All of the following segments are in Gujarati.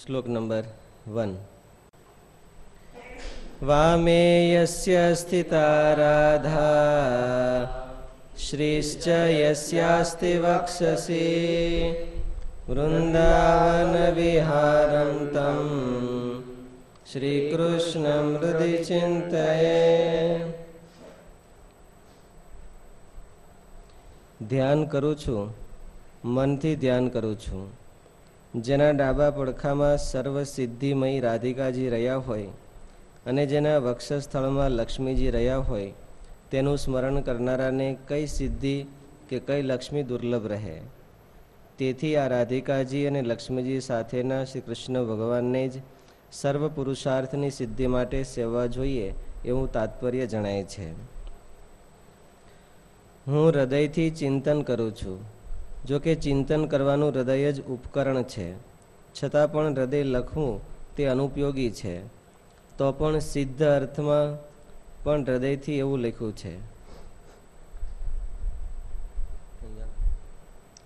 શ્લોક નંબર વન વામે યસ્ય સ્થિતા રાધા શ્રીશ્ચ યસ્યાસ્તિ વૃંદાવન વિહારમ તમ શ્રીકૃષ્ણ મૃદિ ચિંતયે ધ્યાન કરું છું મનથી ધ્યાન કરું છું જેના ડાબા પડખામાં સર્વ સિદ્ધિમય રાધિકાજી રહ્યા હોય અને જેના વક્ષસ્થળમાં લક્ષ્મીજી રહ્યા હોય, તેનું સ્મરણ કરનારાને કઈ સિદ્ધિ કે કઈ લક્ષ્મી દુર્લભ રહે? તેથી આ રાધિકાજી અને લક્ષ્મીજી સાથેના શ્રી કૃષ્ણ ભગવાનને જ સર્વ પુરુષાર્થની સિદ્ધિ માટે સેવા જોઈએ એવું તાત્પર્ય જણાય છે. હું હૃદયથી ચિંતન કરું છું. જો કે ચિંતન કરવાનું હૃદય જ ઉપકરણ છે. છતાં પણ હૃદય લખવું તે અનુપયોગી છે. તો પણ સિદ્ધ અર્થમાં પણ હૃદયથી એવું લખ્યું છે.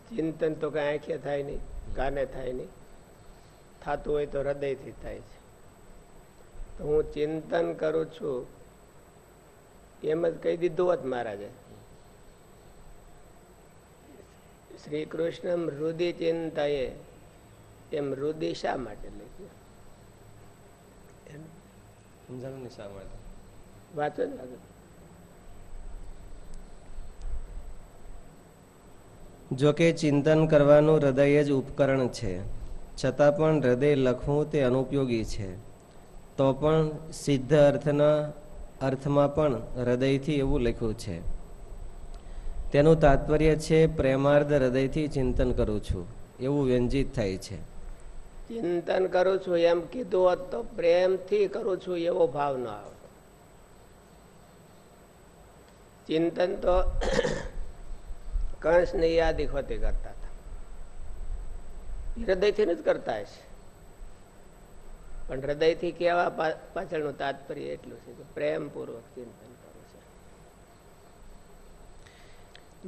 ચિંતન તો કઈ આંખે થાય નહીં, કાને થાય નહીં. થતું હોય તો હૃદયથી થાય છે. તો હું ચિંતન કરું છું, એમ જ કહી દીધું હોત મહારાજે. શ્રી કૃષ્ણ મૃદિ ચિંતાએ એમ મૃદિ શા માટે લખ્યું? સમજાણું શા માટે? વાંચો ને આગળ. જો કે ચિંતન કરવાનું હૃદય જ ઉપકરણ છે છતાં પણ હૃદય લખવું તે અનુપયોગી છે. તો પણ સિદ્ધ અર્થના અર્થમાં પણ હૃદયથી એવું લખ્યું છે. તેનું તાત્પર્ય છે પ્રેમાર્ધ હૃદયથી ચિંતન કરું છું. એવું વ્યંજિત થાય છે. ચિંતન કરું છું, એમ કીધું હોત તો પ્રેમથી કરું છું એવો ભાવ ન આવે. ચિંતન તો કંસ ને યાદી ખોતી કરતા હતા. હૃદયથી જ કરતા હશે. પણ હૃદયથી કેવા પાછળનું તાત્પર્ય એટલું છે કે પ્રેમપૂર્વક ચિંતન કરું છે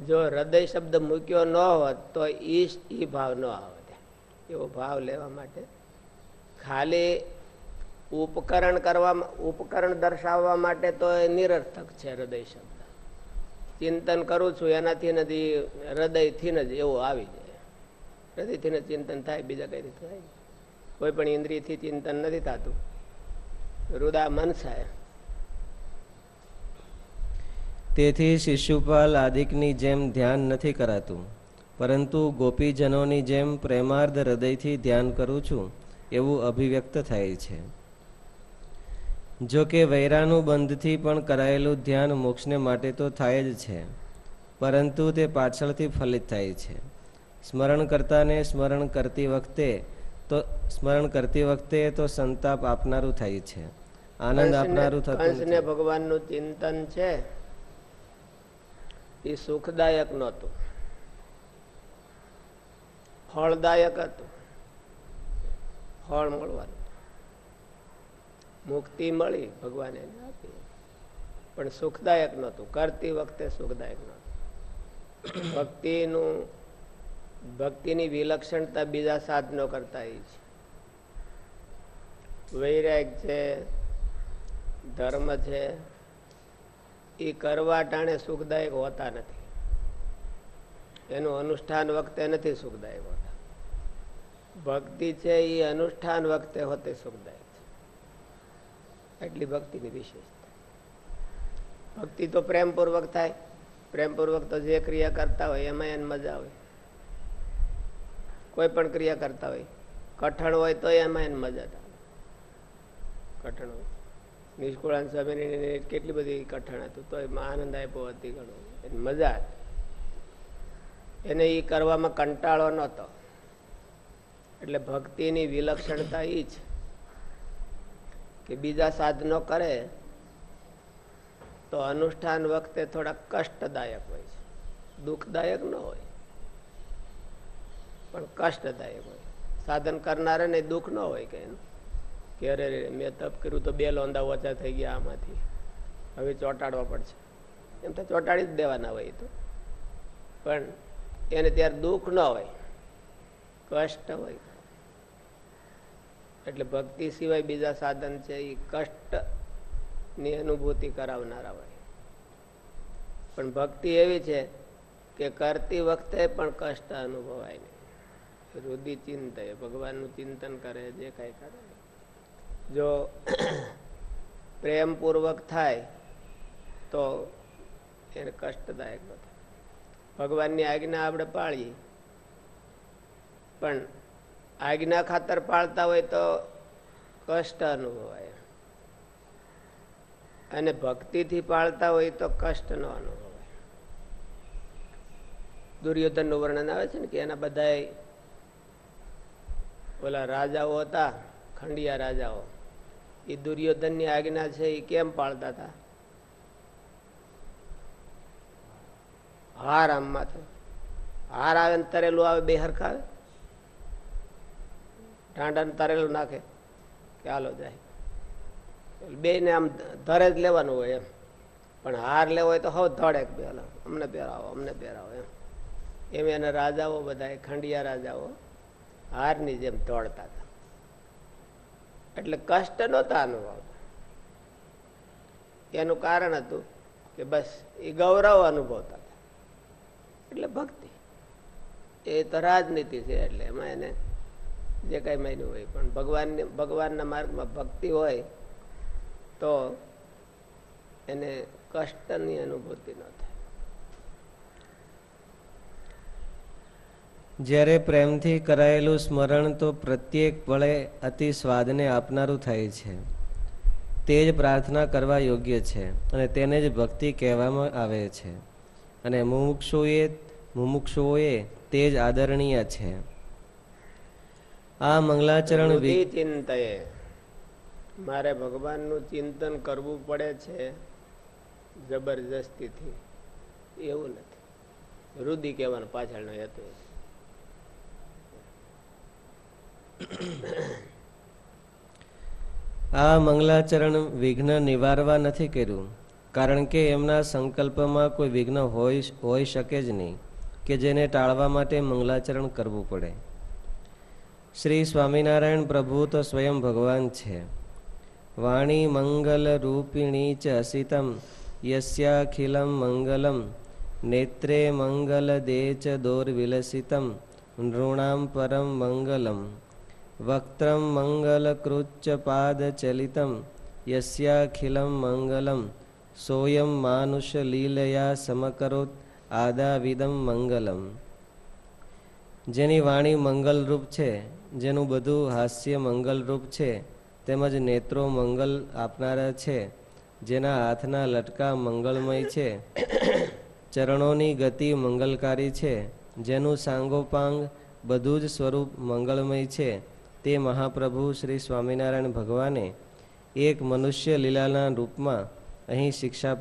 જો હૃદય શબ્દ મૂક્યો ન હોત, તો ઈશ ઈ ભાવ ન આવે એવો ભાવ લેવા માટે ખાલી ઉપકરણ કરવા ઉપકરણ દર્શાવવા માટે તો એ નિરર્થક છે હૃદય શબ્દ. ચિંતન કરું છું, એનાથી નથી, હૃદયથી જ એવું આવી જાય. હૃદયથી ચિંતન થાય, બીજા કઈ થાય? કોઈ પણ ઇન્દ્રિયથી ચિંતન નથી થતું. રુદા મનસાય તેથી શિશુપાલ આદિકની જેમ ધ્યાન નથી કરાતું. પરંતુ ગોપીજનોની જેમ પ્રેમાર્ધ હૃદયથી ધ્યાન કરું છું એવું અભિવ્યક્ત થાય છે. જો કે વૈરાનું બંધથી પણ કરાયેલું ધ્યાન મોક્ષને માટે તો થાય જ છે પરંતુ તે પાછળથી ફલિત થાય છે. સ્મરણ કરતાને સ્મરણ કરતી વખતે તો સ્મરણ કરતી વખતે તો સંતાપ આપનારું થાય છે. આનંદ આપનારું થતું ભગવાનનું ચિંતન છે. એ સુખદાયક નહોતું. ફળદાયક હતું. ફળ મળવાનું. મુક્તિ મળી ભગવાને આપી. પણ સુખદાયક નહોતું. કરતી વખતે સુખદાયક નહોતું. ભક્તિનું, ભક્તિની વિલક્ષણતા બીજા સાધનો કરતા એ છે. વૈરાગ છે, ધર્મ છે એ કરવા ટાણે સુખદાયક હોતા નથી. એનું અનુષ્ઠાન વખતે નથી સુખદાયક હોતા. ભક્તિ છે એ અનુષ્ઠાન વખતે હોતે સુખદાયક છે. એટલી ભક્તિની વિશેષતા. ભક્તિ તો પ્રેમપૂર્વક થાય. પ્રેમપૂર્વક તો જે ક્રિયા કરતા હોય એમાં એને મજા આવે. કોઈ પણ ક્રિયા કરતા હોય. કઠણ હોય તો એમાં એને મજા આવે. કઠણ હોય નિષ્કુળાન સ્વામીની કેટલી બધી કઠણ હતું, તો આનંદ આપ્યો હતી ઘણો. એની મજા એને એ કરવામાં કંટાળો નહોતો. એટલે ભક્તિની વિલક્ષણતા એ છે કે બીજા સાધનો કરે તો અનુષ્ઠાન વખતે થોડા કષ્ટદાયક હોય છે. દુઃખદાયક ન હોય, પણ કષ્ટદાયક હોય. સાધન કરનારાને દુઃખ ન હોય કે એનું. કે અરે મેં તપ કર્યું તો બે લોંદા ઓછા થઈ ગયા આમાંથી. હવે ચોંટાડવા પડશે. એમ તો ચોંટાડી જ દેવાના હોય તો. પણ એને ત્યારે દુઃખ ન હોય, કષ્ટ હોય. એટલે ભક્તિ સિવાય બીજા સાધન છે એ કષ્ટની અનુભૂતિ કરાવનારા હોય. પણ ભક્તિ એવી છે કે કરતી વખતે પણ કષ્ટ અનુભવાય નહીં. રુધિ ચિંતય, ભગવાનનું ચિંતન કરે, જે કંઈ કરે. જો પ્રેમપૂર્વક થાય, તો એને કષ્ટદાયક ન ભગવાનની આજ્ઞા આપણે પાળીએ. પણ આજ્ઞા ખાતર પાળતા હોય તો કષ્ટ અનુભવાય. અને ભક્તિથી પાળતા હોય તો કષ્ટ નો અનુભવાય. દુર્યોધનનું વર્ણન આવે છે ને કે એના બધા ઓલા રાજાઓ હતા, ખંડિયા રાજાઓ. એ દુર્યોધનની આજ્ઞા છે એ કેમ પાળતા હતા? હાર આમ માથે હાર આવે ને તરેલું આવે, બે હરખા આવે? ઢાંડા તરેલું નાખે. કે હાલો જાય. બે ને આમ ધરે જ લેવાનું હોય એમ. પણ હાર લેવો હોય તો હવે ધડે બે હાલો. અમને પહેરાવો અમને પહેરાવો એમ. એમ એના રાજાઓ બધા ખંડિયા રાજાઓ હારની જેમ દોડતા હતા. એટલે કષ્ટ નહોતા અનુભવ એનું કારણ હતું કે બસ એ ગૌરવ અનુભવતા હતા. એટલે ભક્તિ. એ તો રાજનીતિ છે એટલે એમાં એને જે કઈ માન્યું હોય. પણ ભગવાન ભગવાનના માર્ગમાં ભક્તિ હોય તો એને કષ્ટની અનુભૂતિ ન થાય. જ્યારે પ્રેમથી કરાયેલું સ્મરણ તો પ્રત્યેક પળે અતિ સ્વાદને આપનારું થાય છે. તે જ પ્રાર્થના કરવા યોગ્ય છે અને તેને જ ભક્તિ કહેવામાં આવે છે. અને મુમુક્ષુએ મુમુક્ષુઓએ તે જ આદરણીય છે. આ મંગલાચરણ હૃદય મારે ભગવાનનું ચિંતન કરવું પડે છે જબરજસ્તીથી. એવું નથી. રુદિ કહેવાનું પાછળનો હેતુ છે. આ મંગલાચરણ વિઘ્ન નિવારવા નથી કર્યું, કારણ કે એમના સંકલ્પમાં કોઈ વિઘ્ન હોય હોઈ શકે જ નહીં, કે જેને ટાળવા માટે મંગલાચરણ કરવું પડે. શ્રી સ્વામિનારાયણ પ્રભુ તો સ્વયં ભગવાન છે. વાણી મંગલ રૂપિણી ચ અસિતમ, યસ્યાખિલમ મંગલમ, નેત્રે મંગલ દે ચ દોર્વિલસિતમ નૃણામ પરમ મંગલમ. વક્ત્રમ મંગલકૃચ્ચ પાદચલિતમ યસ્યાખિલમ મંગલમ સોયમ માનુષ લીલયા સમકરોત આદાવિદમ મંગલમ જેની વાણી મંગલરૂપ છે, જેનું બધું હાસ્ય મંગલરૂપ છે, તેમજ નેત્રો મંગલ આપનારા છે, જેના હાથના લટકા મંગલમય છે, ચરણોની ગતિ મંગલકારી છે, જેનું સાંગોપાંગ બધું જ સ્વરૂપ મંગળમય છે તે મહાપ્રભુ શ્રી સ્વામિનારાયણ ભગવાને એક મનુષ્ય લીલાના રૂપમાં અહીં શિક્ષા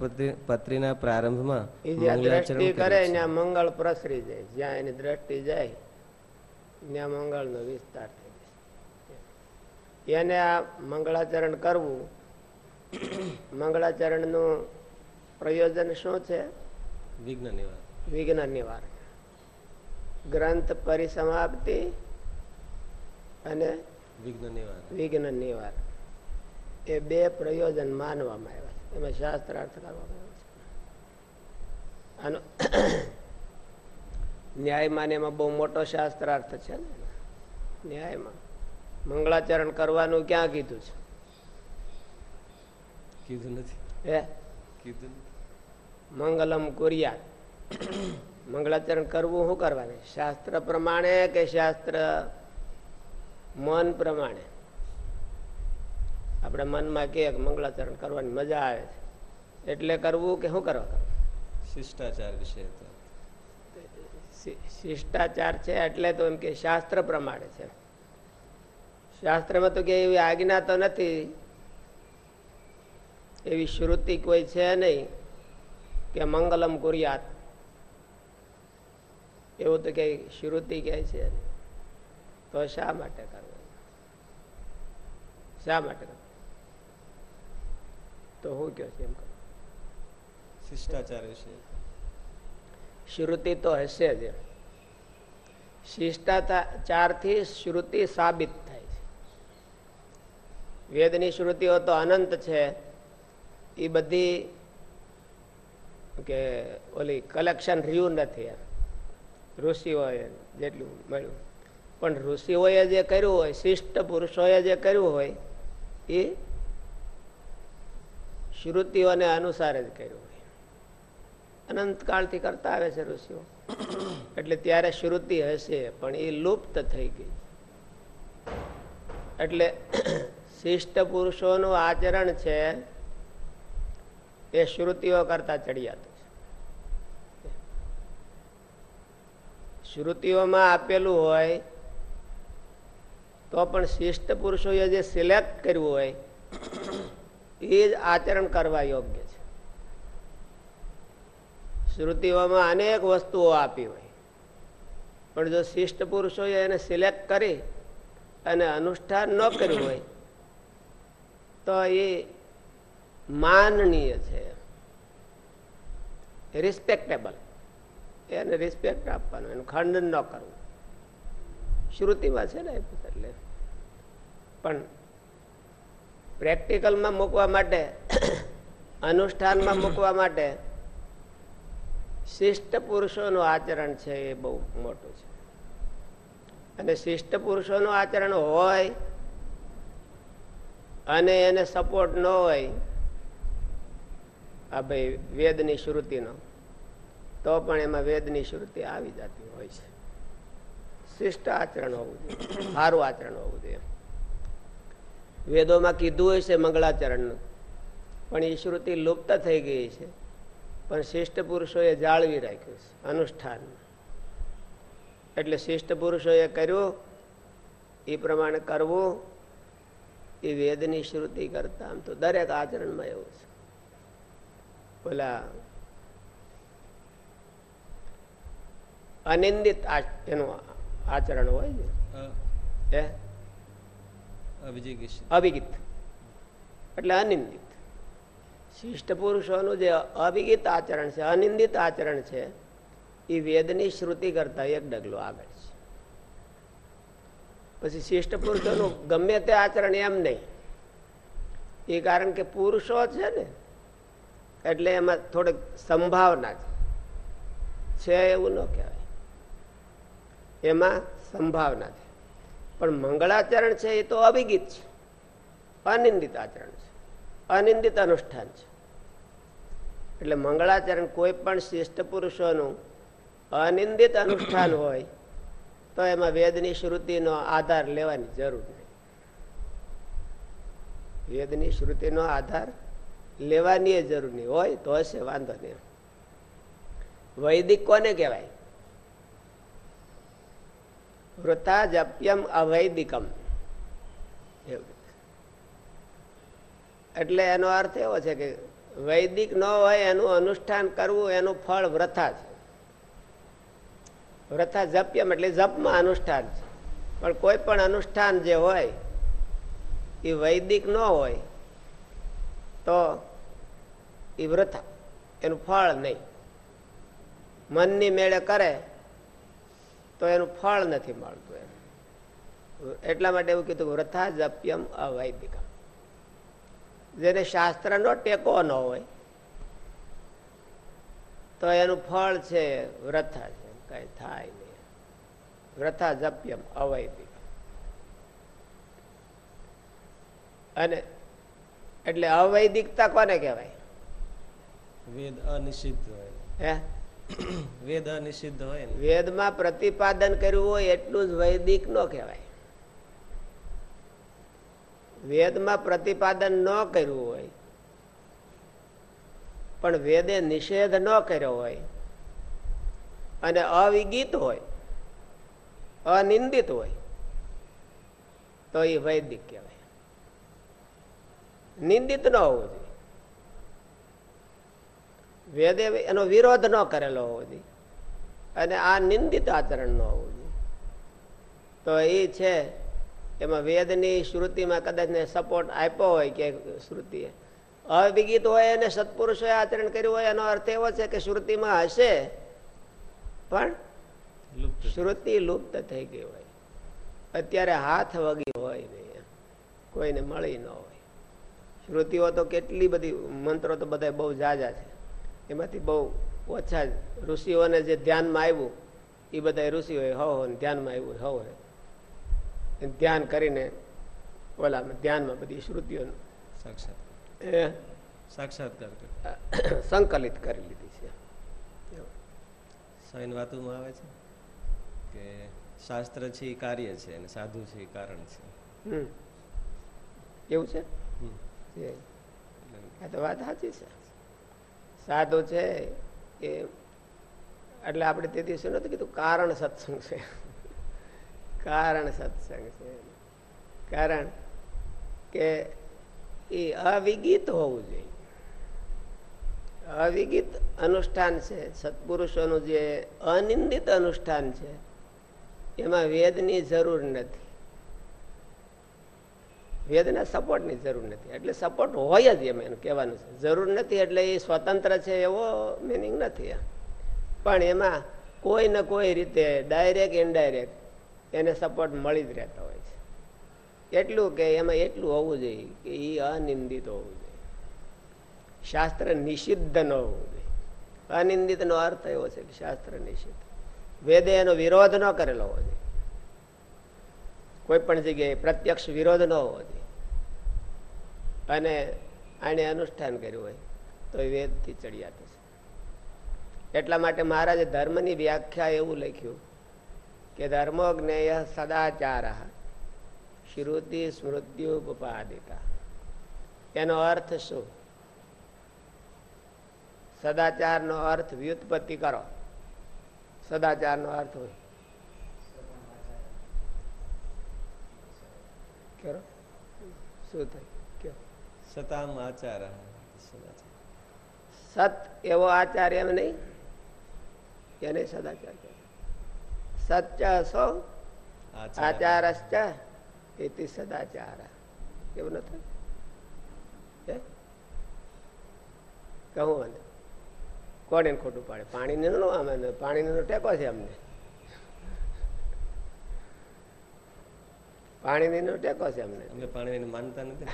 પત્રીના પ્રારંભમાં મંગલાચરણ કરે ત્યાં મંગળ પ્રસરી જાય. જ્યાં એની દ્રષ્ટિ જાય ત્યાં મંગળનો વિસ્તાર થઈ જાય. એને આ મંગળાચરણ કરવું મંગળાચરણનું પ્રયોજન શું છે? વિઘ્ન નિવારણ વિઘ્ન નિવારણ ગ્રંથ પરિસમાપ્તિ અને વિઘ્ન નિવાર એ બે પ્રયોજન માનવામાં આવ્યા છે. એમાં શાસ્ત્રાર્થ કરવામાં આવ્યો છે. આનો ન્યાયમાં એમાં બહુ મોટો શાસ્ત્રાર્થ છે ને? ન્યાયમાં. મંગળાચરણ કરવાનું ક્યાં કીધું છે? કીધું નથી. હે? કીધું મંગલમ કુરિયા. મંગળાચરણ કરવું શું કરવાનું? શાસ્ત્ર પ્રમાણે કે શાસ્ત્ર મન પ્રમાણે. આપણે મનમાં કે મંગળાચરણ કરવાની મજા આવે છે. એટલે કરવું કે શું કરવા શિષ્ટાચાર વિશે શિષ્ટાચાર છે એટલે તો એમ કે શાસ્ત્ર પ્રમાણે છે. શાસ્ત્રમાં તો કે એવી આજ્ઞા તો નથી. એવી શ્રુતિ કોઈ છે નહીં કે મંગલમ કુરિયાત. એવું તો કઈ શ્રુતિ કહે છે. નહીં. તો શા માટે કરવું? શા માટે તો હું કયો છે એમ કહું. શિષ્ટાચાર વિશે. શ્રુતિ તો હશે જ શિષ્ટાચારથી શ્રુતિ સાબિત થાય છે. વેદની શ્રુતિઓ તો અનંત છે. એ બધી કે ઓલી કલેક્શન રહ્યું નથી ઋષિઓએ જેટલું મળ્યું. પણ ઋષિઓએ જે કર્યું હોય, શિષ્ટ પુરુષોએ જે કર્યું હોય, એ શ્રુતિઓને અનુસાર જ કર્યું હોય. અનંતકાળથી કરતા આવે છે ઋષિઓ. એટલે ત્યારે શ્રુતિ હશે, પણ એ લુપ્ત થઈ ગઈ. એટલે શિષ્ટ પુરુષોનું આચરણ છે, એ શ્રુતિઓ કરતા ચડિયાતું છે. શ્રુતિઓમાં આપેલું હોય તો પણ શિષ્ટ પુરુષોએ જે સિલેક્ટ કર્યું હોય, એ જ આચરણ કરવા યોગ્ય છે. શ્રુતિઓમાં અનેક વસ્તુઓ આપી હોય. પણ જો શિષ્ટ પુરુષોએ એને સિલેક્ટ કરી અને અનુષ્ઠાન ન કર્યું હોય, તો એ માનનીય છે. રિસ્પેક્ટેબલ એને રિસ્પેક્ટ આપવાનું, એનું ખંડન ન કરવું. શ્રુતિમાં છે ને એટલે પણ પ્રેક્ટિકલમાં મૂકવા માટે, અનુષ્ઠાનમાં મૂકવા માટે શિષ્ટ પુરુષોનું આચરણ છે એ બહુ મોટું છે. અને શિષ્ટ પુરુષોનું આચરણ હોય અને એને સપોર્ટ ન હોય, આ ભાઈ વેદની શ્રુતિનો, તો પણ એમાં વેદની શ્રુતિ આવી જતી હોય છે. શિષ્ટ આચરણ હોવું જોઈએ, સારું આચરણ હોવું જોઈએ. વેદોમાં કીધું હોય છે મંગળાચરણનું પણ એ શ્રુતિ લુપ્ત થઈ ગઈ છે. પણ શિષ્ટ પુરુષોએ જાળવી રાખ્યું છે અનુષ્ઠાન એટલે શિષ્ટ પુરુષોએ કર્યું એ પ્રમાણે કરવું એ વેદની શ્રુતિ કરતા આમ તો દરેક આચરણમાં એવું છે. ઓલા અનિંદિત એનું આચરણ હોય ને અભિગીત. એટલે અનિંદિત. શિષ્ટ પુરુષોનું જે અવિગિત આચરણ છે અનિંદિત આચરણ છે એ વેદની શ્રુતિ કરતા એક ડગલું આગળ છે. પછી શિષ્ટ પુરુષોનું ગમે તે આચરણ એમ નહીં. એ કારણ કે પુરુષો છે ને એટલે એમાં થોડીક સંભાવના છે એવું ન કહેવાય. એમાં સંભાવના છે. પણ મંગળાચરણ છે એ તો અવિગિત છે. અનિંદિત આચરણ છે. અનિંદિત અનુષ્ઠાન છે. એટલે મંગળાચરણ કોઈ પણ શિષ્ટ પુરુષોનું અનિંદિત અનુષ્ઠાન હોય, તો એમાં વેદની શ્રુતિનો આધાર લેવાની જરૂર નહીં. વેદની શ્રુતિનો આધાર લેવાની જરૂર નહીં. હોય તો હશે, વાંધો નહીં. વૈદિક કોને કહેવાય? વૃથા જપ્યમ અવૈદિકમ એટલે એનો અર્થ એવો છે કે વૈદિક ન હોય એનું અનુષ્ઠાન કરવું, એનું ફળ વ્રથા છે. વ્રથા જપ્યમ એટલે જપમાં અનુષ્ઠાન છે. પણ કોઈ પણ અનુષ્ઠાન જે હોય, એ વૈદિક ન હોય, તો એ વ્રથા એનું ફળ નહીં. મનની મેળે કરે તો એનું ફળ નથી મળતું એમ. એટલા માટે એવું કીધું વ્રથા જપ્યમ અવૈદિકમ. જેને શાસ્ત્રનો ટેકો ન હોય તો એનું ફળ છે વ્રથા છે. કઈ થાય નહીં. વ્રથા જપ્યમ અવૈદિક અને એટલે અવૈદિકતા કોને કહેવાય? વેદ અનિષિદ્ધ હોય. હે? વેદ અનિષિદ્ધ હોય વેદમાં પ્રતિપાદન કર્યું હોય એટલું જ વૈદિક ન કહેવાય. વેદમાં પ્રતિપાદન ન કર્યું હોય, પણ વેદે નિષેધ ન કર્યો હોય, અને અવિગીત હોય, અનિંદિત હોય, તો એ વૈદિક કહેવાય. નિંદિત ન હોવું જોઈએ. વેદે એનો વિરોધ ન કરેલો હોવો જોઈએ અને આ નિંદિત આચરણ ન હોવું જોઈએ તો એ છે એમાં વેદની શ્રુતિમાં કદાચ ને સપોર્ટ આપ્યો હોય કે શ્રુતિએ. અવિગિત હોય અને સત્પુરુષોએ આચરણ કર્યું હોય એનો અર્થ એવો છે કે શ્રુતિમાં હશે પણ શ્રુતિ લુપ્ત થઈ ગઈ હોય. અત્યારે હાથ વગી હોય નહીં કોઈને મળી ન હોય. શ્રુતિઓ તો કેટલી બધી મંત્રો તો બધા બહુ જાજા છે. એમાંથી બહુ ઓછા ઋષિઓને જે ધ્યાનમાં આવ્યું એ બધા ઋષિઓએ હો હો ને ધ્યાનમાં આવ્યું હો હોય ધ્યાન કરીને ઓલામાં ધ્યાનમાં બધી શ્રુતિઓનું સાક્ષાત. એ સાક્ષાત્કાર કરે સંકલિત કરી લીધી છે. સાઈન વાતોમાં આવે છે કે શાસ્ત્ર છે એ કાર્ય છે અને સાધુ છે એ કારણ છે. એવું છે. આ તો વાત સાચી છે. સાધુ છે એ એટલે આપણે તે દિવસે નતું કીધું, કારણ સત્સંગ છે. કારણ સત્સંગ છે. કારણ કે એ અવિગિત હોવું જોઈએ. અવિગિત અનુષ્ઠાન છે. સત્પુરુષોનું જે અનિંદિત અનુષ્ઠાન છે, એમાં વેદની જરૂર નથી. વેદના સપોર્ટની જરૂર નથી. એટલે સપોર્ટ હોય જ એમ એનું કહેવાનું છે. જરૂર નથી એટલે એ સ્વતંત્ર છે એવો મિનિંગ નથી. પણ એમાં કોઈ ને કોઈ રીતે ડાયરેક્ટ ઇનડાયરેક્ટ એને સપોર્ટ મળી જ રહેતો હોય છે. એટલું કે એમાં એટલું હોવું જોઈએ કે એ અનિંદિત હોવું જોઈએ. શાસ્ત્ર નિષિદ્ધ ન હોવું જોઈએ. અનિંદિતનો અર્થ એવો છે કે શાસ્ત્ર નિષિદ્ધ. વેદે એનો વિરોધ ન કરેલો હોવો જોઈએ. કોઈ પણ જગ્યાએ પ્રત્યક્ષ વિરોધ ન હોવો જોઈએ. અને આને અનુષ્ઠાન કર્યું હોય તો એ વેદથી ચડિયાત છે. એટલા માટે મહારાજે ધર્મની વ્યાખ્યા એવું લખ્યું કે ધર્મો જ્ઞેય સદાચાર શ્રુતિ સ્મૃત્યુપપાદિતા એનો અર્થ શું? સદાચારનો અર્થ વ્યુત્પત્તિ કરો. સદાચારનો અર્થ હોય. કરો. શું થાય? સતામ આચાર. સત એવો આચાર એમ નહીં. એને સદાચાર કહે. સચ્ચ સો આચારશ્ચ એતિ સદાચાર. એવું નથી હે? કહું કોને ખોટું પાડે? પાણીને નો આમ પાણીનો ટેકો છે અમને. પાણીનો ટેકો છે અમને. અમે પાણીને માનતા નથી.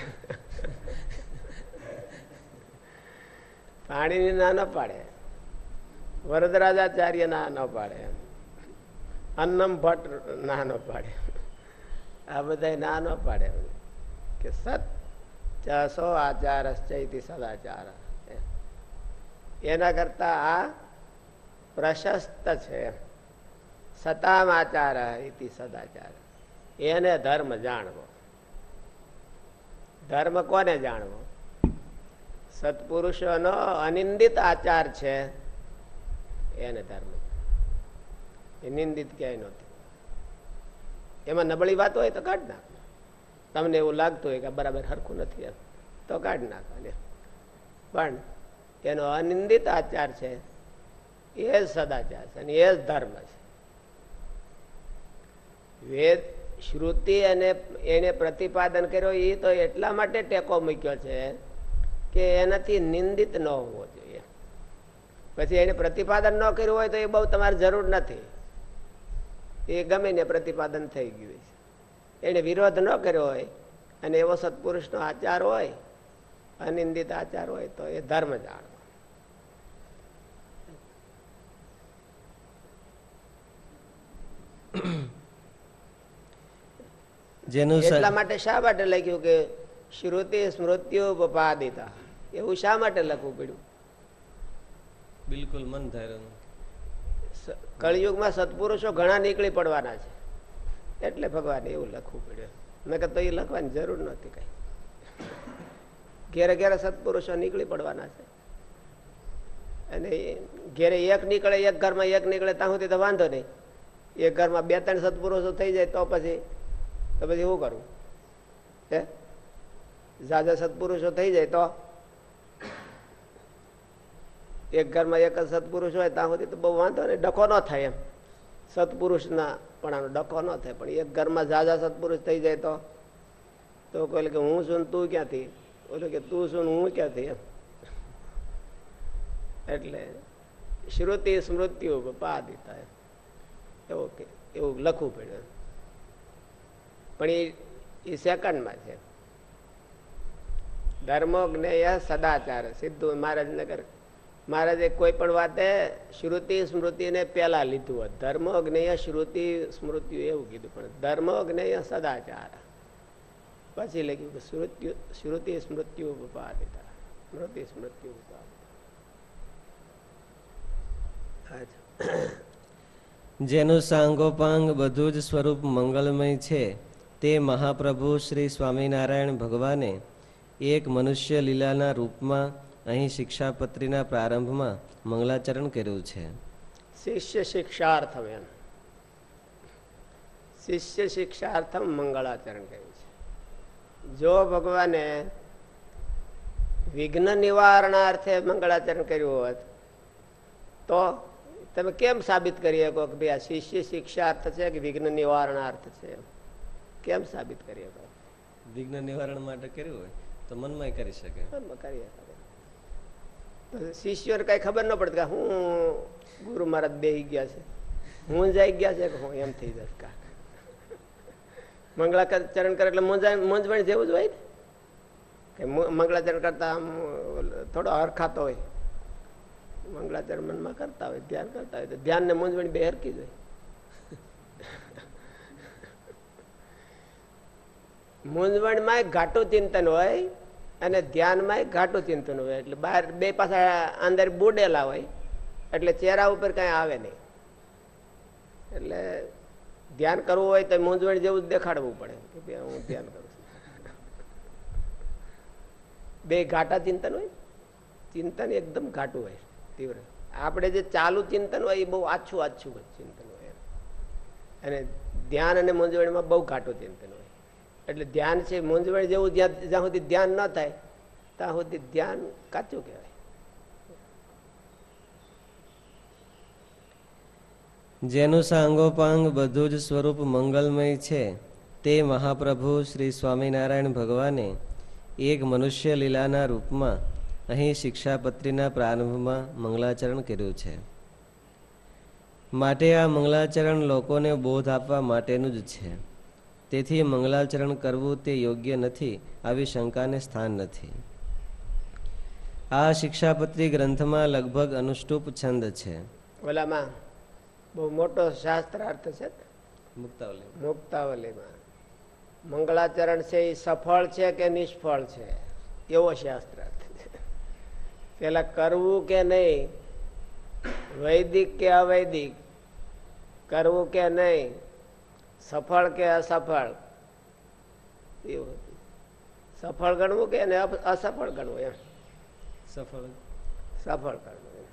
પાણીની ના ન પાડે. વરદરાજાચાર્ય ના ન પાડે. અન્નમ ભટ્ટ ના ન પાડે. આ બધા ના ન પાડે. કે સત ચસો આચાર સદાચાર. એના કરતા આ પ્રશસ્ત છે. સતામ આચાર ઇતિ સદાચાર. એને ધર્મ જાણવો. ધર્મ કોને જાણવો? સત્પુરુષોનો અનિંદિત આચાર છે. એને ધર્મ નિંદિત ક્યાંય નહોતી. એમાં નબળી વાત હોય તો કાઢ નાખ. તમને એવું લાગતું હોય કે બરાબર હરખું નથી એમ, તો કાઢ નાખવાની પણ એનો અનિંદિત આચાર છે, એ જ સદાચાર છે અને એ જ ધર્મ છે. વેદ શ્રુતિ અને એને પ્રતિપાદન કર્યો એ તો એટલા માટે ટેકો મૂક્યો છે કે એનાથી નિંદિત ન હોવો જોઈએ. પછી એને પ્રતિપાદન ન કર્યું હોય તો એ બહુ તમારે જરૂર નથી. એ ગમે ને પ્રતિપાદન થઈ ગયું છે. એને વિરોધ ન કર્યો હોય અને એવો સત્પુરુષનો આચાર હોય, અનિંદિત આચાર હોય તો એ ધર્મ જાણવો. જેનું એટલા માટે શા માટે લખ્યું કે શ્રુતિ સ્મૃત્યુ પપાદિતા? એવું શા માટે લખવું પડ્યું? બિલકુલ મન થાય કળિયુગમાં સત્પુરુષો ઘણા નીકળી પડવાના છે. એટલે ભગવાન એવું લખવું પડ્યું. નકર તો એ લખવાની જરૂર નહોતી કઈ. ઘેરે ઘેરે સત્પુરુષો નીકળી પડવાના છે. અને ઘેરે એક નીકળે એક ઘરમાં એક નીકળે ત્યાં સુધી તો વાંધો નહીં. એક ઘરમાં બે ત્રણ સત્પુરુષો થઈ જાય તો પછી તો પછી શું કરવું હે? ઝાઝા સત્પુરુષો થઈ જાય તો? એક ઘરમાં એક જ સત્પુરુષ હોય, ત્યાં સુધી તો બહુ વાંધો નહીં. ડખો ન થાય એમ. સત્પુરુષના પણ આનો ડખો ન થાય. પણ એક ઘરમાં ઝાઝા સત્પુરુષ થઈ જાય તો? તો કોઈ કે હું છું તું ક્યાંથી? ઓલું કે તું શું હું ક્યાંથી એમ. એટલે શ્રુતિ સ્મૃત્યુ પાદિતા એમ. એવું કે એવું લખવું પડ્યું પણ એ સેકન્ડમાં છે. ધર્મો જ્ઞેય સદાચાર સીધું મહારાજનગર. મહારાજે કોઈ પણ વાતે શ્રુતિ સ્મૃતિને પેલા લીધું હોત. ધર્મો જ્ઞેય શ્રુતિ સ્મૃતિ એવું કીધું, પણ ધર્મો જ્ઞેય સદાચાર. પછી લખ્યું કે શ્રુતિ શ્રુતિ સ્મૃત્યુ ઉપાદિતા. સ્મૃતિ સ્મૃત્યુ જેનું સાંગોપાંગ બધું જ સ્વરૂપ મંગલમય છે. તે મહાપ્રભુ શ્રી સ્વામિનારાયણ ભગવાને એક મનુષ્ય લીલાના રૂપમાં અહીં શિક્ષાપત્રીના પ્રારંભમાં મંગલાચરણ કર્યું છે. શિષ્ય શિક્ષાર્થમ શિષ્ય શિક્ષાર્થમ મંગળાચરણ કર્યું છે. જો ભગવાને વિઘ્ન નિવારણાર્થે મંગળાચરણ કર્યું હોત, તો તમે કેમ સાબિત કરી શકો કે ભાઈ આ શિષ્ય શિક્ષાર્થ છે કે વિઘ્ન નિવારણાર્થ છે? કેમ સાબિત કરી શકો વિઘ્ન નિવારણ માટે કર્યું હોય તો મનમાં કરી શકે. એમ કરી. શિષ્યોને કઈ ખબર ન પડતી કે હું ગુરુ મહારાજ બેહી ગયા છે. હું જઈ ગયા છે કે હું એમ થઈ જશે કા મંગળાચરણ કરે એટલે મૂંઝવણ જેવું જ હોય ને? કે મંગળાચરણ કરતા આમ થોડો હરખાતો હોય. મંગળાચરણ મનમાં કરતા હોય ધ્યાન કરતા હોય તો ધ્યાન ને મૂંઝવણ બે હરકી જ હોય. મૂંઝવણમાં ઘાટું ચિંતન હોય અને ધ્યાનમાં ઘાટું ચિંતન હોય. એટલે બહાર બે પાછા અંદર બુડેલા હોય, એટલે ચહેરા ઉપર કઈ આવે નહીં. એટલે ધ્યાન કરવું હોય તો મૂંઝવણ જેવું દેખાડવું પડે કે હું ધ્યાન કરું છું. બે ઘાટા ચિંતન હોય ચિંતન એકદમ ઘાટું હોય, તીવ્ર. આપણે જે ચાલુ ચિંતન હોય એ બહુ આછું આછું ચિંતન હોય. અને ધ્યાન અને મૂંઝવણમાં બહુ ઘાટું ચિંતન હોય. એટલે ધ્યાન છે, મૂંઝવણ જેવું જ્યાં જ્યાં સુધી ધ્યાન ન થાય, ત્યાં સુધી ધ્યાન કાચું કહેવાય. જેનું સાંગોપાંગ બધું જ સ્વરૂપ મંગલમય છે, તે મહાપ્રભુ શ્રી સ્વામિનારાયણ ભગવાને એક મનુષ્ય લીલાના રૂપમાં અહીં શિક્ષાપત્રીના પ્રારંભમાં મંગલાચરણ કર્યું છે. માટે આ મંગલાચરણ લોકોને બોધ આપવા માટેનું જ છે. તેથી મંગલાચરણ કરવું તે યોગ્ય નથી આવી શંકાને સ્થાન નથી. આ શિક્ષાપત્રી ગ્રંથમાં લગભગ અનુષ્ટુપ છંદ છે. ઓલામાં બહુ મોટો શાસ્ત્રાર્થ છે મુક્તાવલી મુક્તાવલીમાં. મંગળાચરણ છે એ સફળ છે કે નિષ્ફળ છે? એવો શાસ્ત્રાર્થ છે. પેલા કરવું કે નહીં? વૈદિક કે અવૈદિક? કરવું કે નહીં? સફળ કે અસફળ? એવું સફળ ગણવું કે એને અસફળ ગણવું એમ? સફળ. સફળ ગણવું.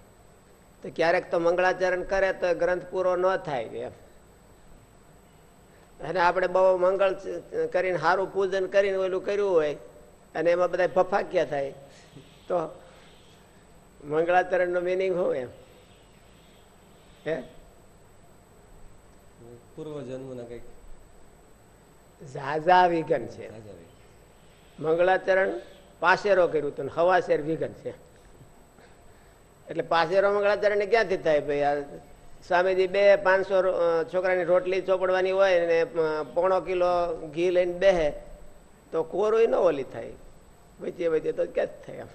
તો ક્યારેક તો મંગળાચરણ કરે તો ગ્રંથ પૂરો ન થાય એમ. અને આપણે બહુ મંગળ કરીને સારું પૂજન કરીને ઓલું કર્યું હોય અને એમાં બધા ફફાક્યા થાય તો મંગળાચરણ નો મિનિંગ હોય એમ? હે? પૂર્વ જન્મના કંઈક? ઝાઝા વિઘન છે. મંગળાચરણ પાસેરો કર્યું હતું ને હવાશેર વિઘન છે. એટલે પાસેરો મંગળાચરણ ને ક્યાંથી થાય ભાઈ? આ સ્વામીજી બે પાંચસો છોકરાની રોટલી ચોપડવાની હોય ને પોણો કિલો ઘી લઈને બેહે તો કોરોય ન ઓલી થાય. વચ્ચે વચ્ચે તો ક્યાં થાય એમ.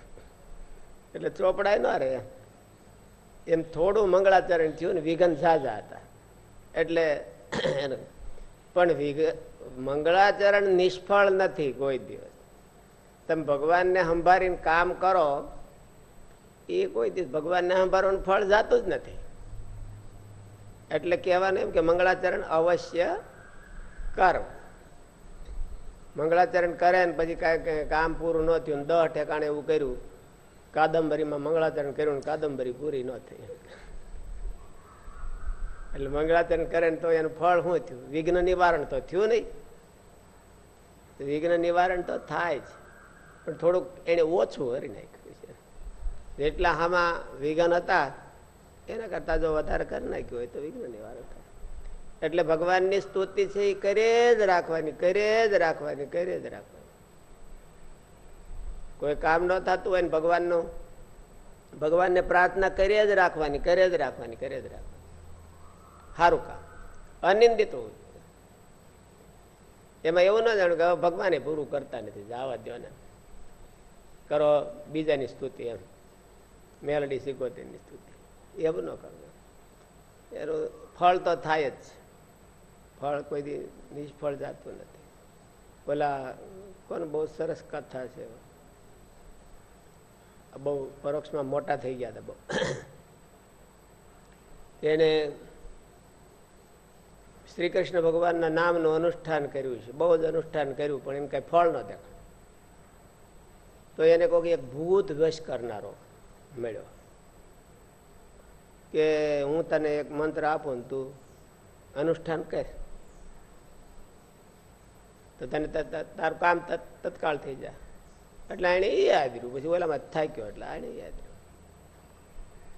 એટલે ચોપડાય ન રહે. એમ. થોડું મંગળાચરણ થયું ને વિઘન ઝાઝા હતા. એટલે પણ મંગળાચરણ નિષ્ફળ નથી કોઈ દિવસ. તમે ભગવાનને સંભાળીને કામ કરો, એ કોઈ દિવસ ભગવાનને સંભાળવાનું ફળ જાતું જ નથી. એટલે કહેવાનું એમ કે મંગળાચરણ અવશ્ય કરો. મંગળાચરણ કરે ને પછી કાંઈ કામ પૂરું ન થયું દહ ઠેકાણે એવું કર્યું. કાદંબરીમાં મંગળાચરણ કર્યું કાદંબરી પૂરી ન થઈ. એટલે મંગળાચરણ કરે ને તો એનું ફળ શું થયું? વિઘ્ન નિવારણ તો થયું નહીં. વિઘ્ન નિવારણ તો થાય જ. પણ થોડુંક એને ઓછું હરી નાખ્યું છે. જેટલા આમાં વિઘ્ન હતા, એના કરતાં જો વધારે કરી નાખ્યું હોય તો વિઘ્ન નિવારણ થાય એટલે ભગવાનની સ્તુતિ છે એ કરે જ રાખવાની, કરે જ રાખવાની, કરે જ રાખવાની. કોઈ કામ ન થતું હોય ને ભગવાનનું, ભગવાનને પ્રાર્થના કરે જ રાખવાની, કરે જ રાખવાની, કરે જ રાખવાની. સારું કામ. અનિંદિત હોવું એમાં એવું ન જાણું કે હવે ભગવાને પૂરું કરતા નથી. જવા દો ને કરો બીજાની સ્તુતિ એમ. મેલડી સિકોતેરની સ્તુતિ. એવું ન કરવું. એનું ફળ તો થાય જ ફળ કોઈ નિષ્ફળ જતું નથી. પેલા કોને બહુ સરસ કથા છે બહુ પરોક્ષમાં મોટા થઈ ગયા હતા બહુ. એને શ્રી કૃષ્ણ ભગવાનના નામનું અનુષ્ઠાન કર્યું છે. બહુ જ અનુષ્ઠાન કર્યું, પણ એમ કઈ ફળ ન દેખાય. તો એને કોઈ એક ભૂત વશ કરનારો મળ્યો કે હું તને એક મંત્ર આપું ને તું અનુષ્ઠાન કર. તો તને તારું કામ તત્કાળ થઈ જાય એટલે એને એ યાદ રહ્યું પછી ઓલામાં થાક્યો એટલે આને યાદ રહ્યું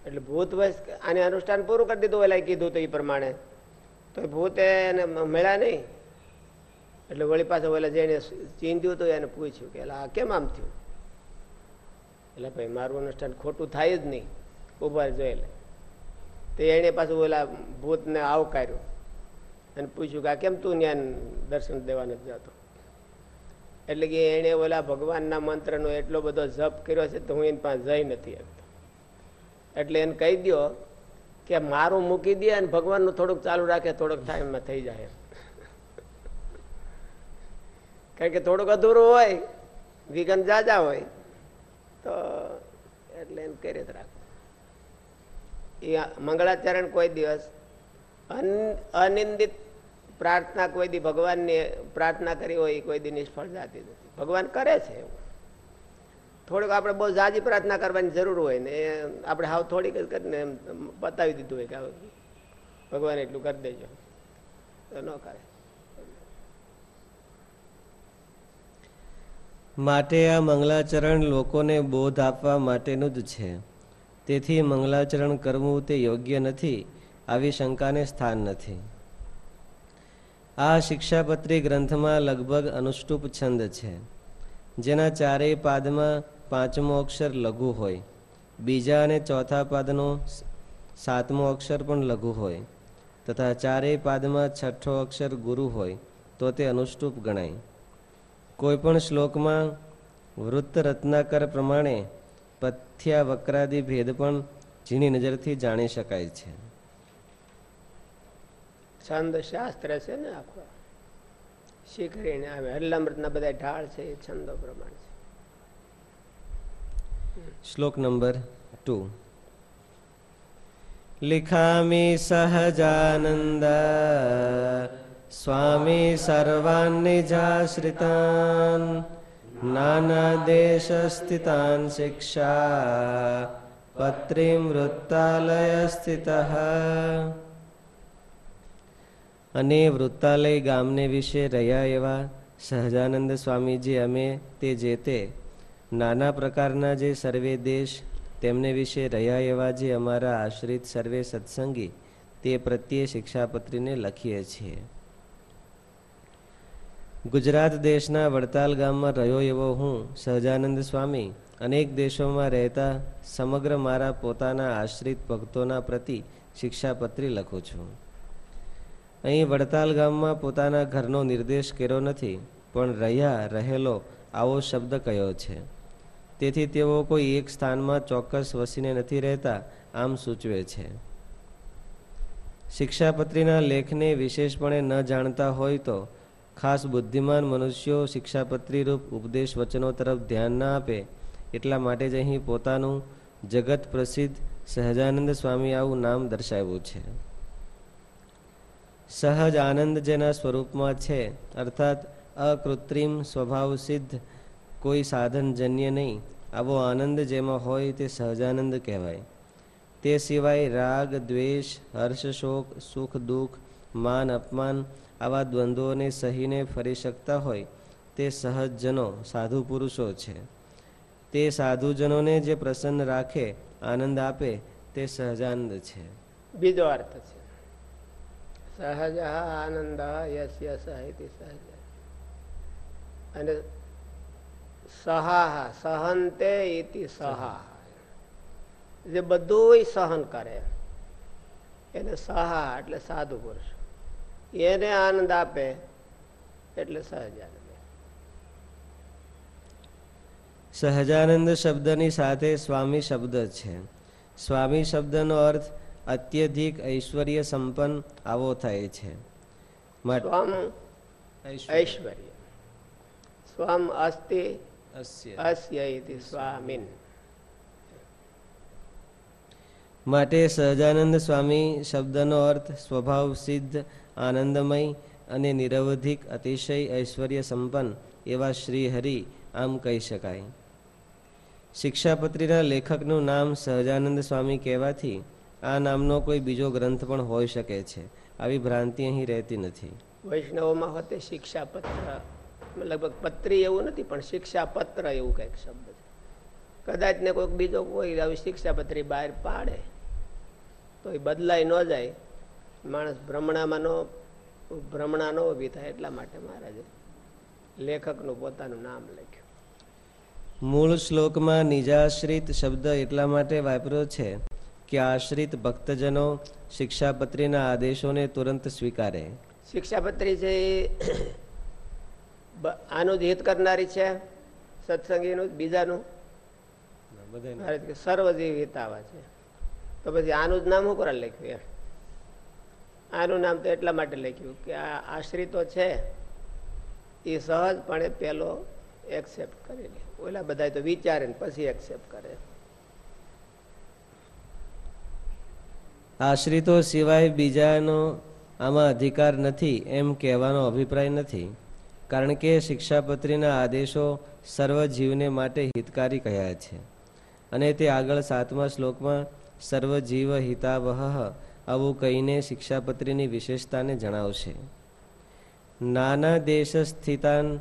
એટલે ભૂત વશ આને અનુષ્ઠાન પૂરું કરી દીધું ઓલા કીધું તો એ પ્રમાણે. તો ભૂતે એને મળ્યા નહીં. એટલે વળી પાસે ઓલા જઈને ચીંધ્યું તો એને પૂછ્યું કે આ કેમ આમ થયું? એટલે ભાઈ, મારું અનુષ્ઠાન ખોટું થાય જ નહીં. ઊભા જોઈ લે તો એને પાછું ઓલા ભૂતને આવકાર્યું અને પૂછ્યું કે, આ કેમ તું જ્ઞાન દર્શન દેવા નથી જતો? એટલે કે એણે ઓલા ભગવાનના મંત્રનો એટલો બધો જપ કર્યો છે તો હું એની પાસે જઈ નથી શકતો. એટલે એને કહી દો કે મારું મૂકી દે અને ભગવાનનું થોડુંક ચાલુ રાખે, થોડોક ટાઈમમાં થઈ જાય. કારણ કે થોડુંક અધૂરું હોય, વિઘન જાજા હોય, તો એટલે એમ કરી જ રાખો એ મંગળાચરણ કોઈ દિવસ અનિંદિત પ્રાર્થના કોઈ દી ભગવાનની પ્રાર્થના કરી હોય કોઈ દી નિષ્ફળ જતી નથી. ભગવાન કરે છે એવું. થોડુંક આપણે બહુ જાજી પ્રાર્થના કરવાની જરૂર હોય ને આપણે હાવ થોડીક જ કરીને બતાવી દીધું હોય કે ભગવાન એટલું કરી દેજો. ન કરે. માટે આ મંગલાચરણ લોકોને બોધ આપવા માટેનું જ છે. તેથી મંગલાચરણ કરવું તે યોગ્ય નથી, આવી શંકાને સ્થાન નથી. આ શિક્ષાપત્રી ગ્રંથમાં લગભગ અનુષ્ટુપ છંદ છે, જેના ચારેય પાદમાં પાંચમો અક્ષર લઘુ હોય. બીજા અને ચોથા પાદનો સાતમો અક્ષર પણ લઘુ હોય. તથા ચારેય પાદમાં છઠ્ઠો અક્ષર ગુરુ હોય, તો તે અનુષ્ટુપ ગણાય. કોઈ પણ શ્લોકમાં વૃત્ત રત્નાકર પ્રમાણે પથ્યા વક્રાદી ભેદ પણ ઝીણી નજરથી જાણી શકાય છે. છંદ શાસ્ત્ર છે ને આખો. શીખરીને આવે. હલ્લામૃતના બધા ઢાળ છે એ છંદો પ્રમાણે છે. શ્લોક નંબર ટુ લિખામિ સહજાનંદ સ્વામી સર્વાન્નિજાશ્રિતાન નાના દેશ સ્થિતાન શિક્ષા પત્રીમ વૃત્તાલય સ્થિત અને વૃત્તાલય ગામને વિશે રહ્યા એવા સહજાનંદ સ્વામીજી અમે તે જે નાના પ્રકારના જે સર્વે દેશ, તેમને વિશે રહ્યા એવા જે અમારા આશ્રિત સર્વે સત્સંગી, તે પ્રત્યે શિક્ષાપત્રીને લખીએ છીએ. ગુજરાત દેશના વડતાલ ગામમાં રહ્યો એવો હું, સહજાનંદ સ્વામી, અનેક દેશોમાં રહેતા સમગ્ર મારા પોતાના આશ્રિત ભક્તોના પ્રતિ શિક્ષાપત્રી લખું છું. અહીં વડતાલ ગામમાં પોતાના ઘરનો નિર્દેશ કર્યો નથી, પણ રહ્યા, રહેલો આવો શબ્દ કયો છે. તેથી તેઓ કોઈ એક સ્થાનમાં ચોક્કસ વસીને નથી રહેતા, આમ સૂચવે છે. શિક્ષાપત્રીના લેખને વિશેષપણે ન જાણતા હોય તો ખાસ બુદ્ધિમાન મનુષ્યો શિક્ષાપત્રી રૂપ ઉપદેશ વચનો તરફ ધ્યાન ના આપે, એટલા માટે જ અહીં પોતાનું જગત પ્રસિદ્ધ સહજાનંદ સ્વામી આવું નામ દર્શાવ્યું છે. સહજ આનંદ જેના સ્વરૂપમાં છે, અર્થાત અકૃત્રિમ સ્વભાવ સિદ્ધ કોઈ સાધનજન્ય નહીં. આવો આનંદ જેમાં હોય તે સહજાનંદ કહેવાય. તે સિવાય રાગ, દ્વેષ, હર્ષ, શોક, સુખ, દુઃખ, માન, અપમાન આવા દ્વંદ્વોને સહીને ફરી શકતા હોય તે સહજજનો, સાધુ પુરુષો છે. તે સાધુજનોને જે પ્રસન્ન રાખે, આનંદ આપે, તે સહજાનંદ છે. બીજો અર્થ છે. સહજ આનંદ યશ યસ સહજ. અને સહાહ સહનતે ઇતિ જે બધું સહન કરે. એને સહા એટલે સાધુ પુરુષ. એને આનંદ આપે એટલે સહજાનંદ. સહજાનંદ શબ્દની સાથે સ્વામી શબ્દ છે. સ્વામી શબ્દનો અર્થ અત્યધિક ઐશ્વર્ય સંપન્ન આવો થાય છે. ઐશ્વર્ય. સ્વામ અસ્તિ અસ્ય. અસ્ય ઇતિ સ્વામિન. માટે સહજાનંદ સ્વામી શબ્દનો અર્થ સ્વભાવ સિદ્ધ આનંદમય અને નિરવધિક અતિશય ઐશ્વર્ય સંપન્ન એવા શ્રી હરિ આમ કહી શકાય. શિક્ષાપત્રીના લેખકનું નામ સહજાનંદ સ્વામી કહેવાથી આ નામનો કોઈ બીજો ગ્રંથ પણ હોઈ શકે છે. આવી ભ્રાંતિ અહીં રહેતી નથી. વૈષ્ણવમાં હોતે શિક્ષાપત્ર. લગભગ પત્રી એવું નથી પણ શિક્ષાપત્ર એવું કંઈક શબ્દ છે. કદાચ ને કોઈક બીજો કોઈ આવી શિક્ષાપત્રી બહાર પાડે તો એ બદલાઈ ન જાય. માણસ ભ્રમણામાં ન ભ્રમણા ન ઊભી થાય એટલા માટે મહારાજે લેખકનું પોતાનું નામ લખ્યું. મૂળ શ્લોકમાં નિજાશ્રિત શબ્દ એટલા માટે વાપર્યો છે કે આશ્રિત ભક્તજનો શિક્ષાપત્રીના આદેશોને તુરંત સ્વીકારે. શિક્ષાપત્રી છે આનું જ હિત કરનારી છે? સત્સંગીનું બીજાનું? કે સર્વજીવ હિતાવા છે. તો પછી આનું જ નામ શું કરવા લખ્યું આનું નામ તો એટલા માટે લખ્યું કે આ આશ્રિતો છે એ સહજપણે પેલો એક્સેપ્ટ કરી લે. ઓલા બધા તો વિચારે ને પછી એક્સેપ્ટ કરે. આશ્રિતો સિવાય બીજાનો આમાં અધિકાર નથી એમ કહેવાનો અભિપ્રાય નથી. કારણ કે શિક્ષાપત્રીના આદેશો સર્વ જીવને માટે હિતકારી કહ્યા છે. અને તે આગળ સાતમા શ્લોકમાં સર્વ જીવ હિતાવહ આવું કહીને શિક્ષાપત્રીની વિશેષતાને જણાવશે. નાના દેશ સ્થિતાન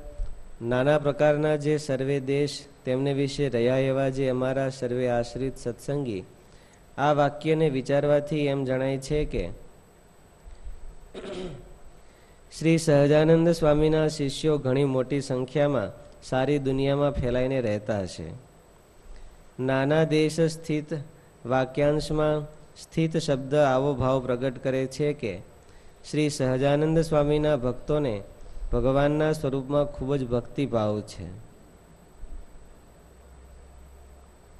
નાના પ્રકારના જે સર્વે દેશ તેમને વિશે રહ્યા એવા જે અમારા સર્વે આશ્રિત સત્સંગી, આ વાક્યને વિચારવાથી એમ જણાય છે કે શ્રી સહજાનંદ સ્વામીના શિષ્યો ઘણી મોટી સંખ્યામાં સારી દુનિયામાં ફેલાઈને રહેતા હશે. નાના દેશ સ્થિત વાક્યાંશમાં સ્થિત શબ્દ આવો ભાવ પ્રગટ કરે છે કે શ્રી સહજાનંદ સ્વામીના ભક્તોને ભગવાનના સ્વરૂપમાં ખૂબ જ ભક્તિભાવ છે.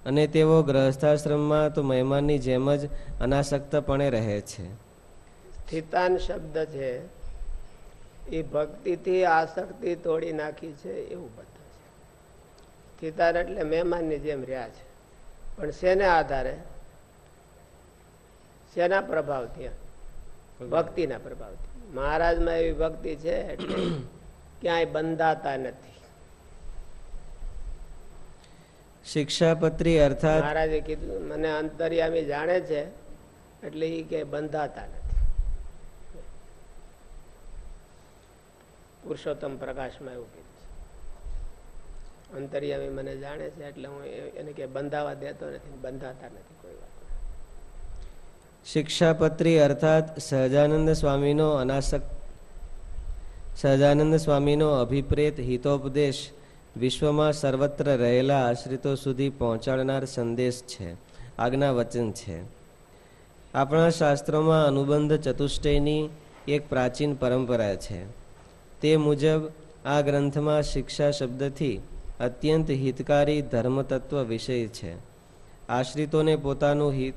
અને તેઓ ગ્રહસ્થાશ્રમમાં તો મહેમાનની જેમ જ અનાસક્તપણે રહે છે. સ્થિતાન શબ્દ છે. એ ભક્તિથી આસક્તિ તોડી નાખી છે એવું બધા છે. સ્થિતાન એટલે મહેમાનની જેમ રહ્યા છે. પણ શેને આધારે? શેના પ્રભાવથી ભક્તિના પ્રભાવથી મહારાજમાં એવી ભક્તિ છે એટલે ક્યાંય બંધાતા નથી. શિક્ષાપત્રી અર્થાત મહારાજે કીધું મને અંતર્યામી જાણે છે એટલે એ કે બંધાતા નથી. પુરુષોત્તમ પ્રકાશમાં એવું કીધું છે. અંતરિયામી મને જાણે છે, એટલે હું એને કે બંધાવા દેતો નથી બંધાતા નથી, કોઈ વાત શિક્ષાપત્રી અર્થાત સહજાનંદ સ્વામીનો અનાસક્ત સહજાનંદ સ્વામીનો અભિપ્રેત હિતોપદેશ વિશ્વમાં સર્વત્ર રહેલા આશ્રિતો સુધી પહોંચાડનાર સંદેશ છે. આજ્ઞા વચન છે. આપણા શાસ્ત્રોમાં અનુબંધ ચતુષ્ટયની એક પ્રાચીન પરંપરા છે. તે મુજબ આ ગ્રંથમાં શિક્ષા શબ્દથી અત્યંત હિતકારી ધર્મતત્વ વિષય છે. આશ્રિતોને પોતાનું હિત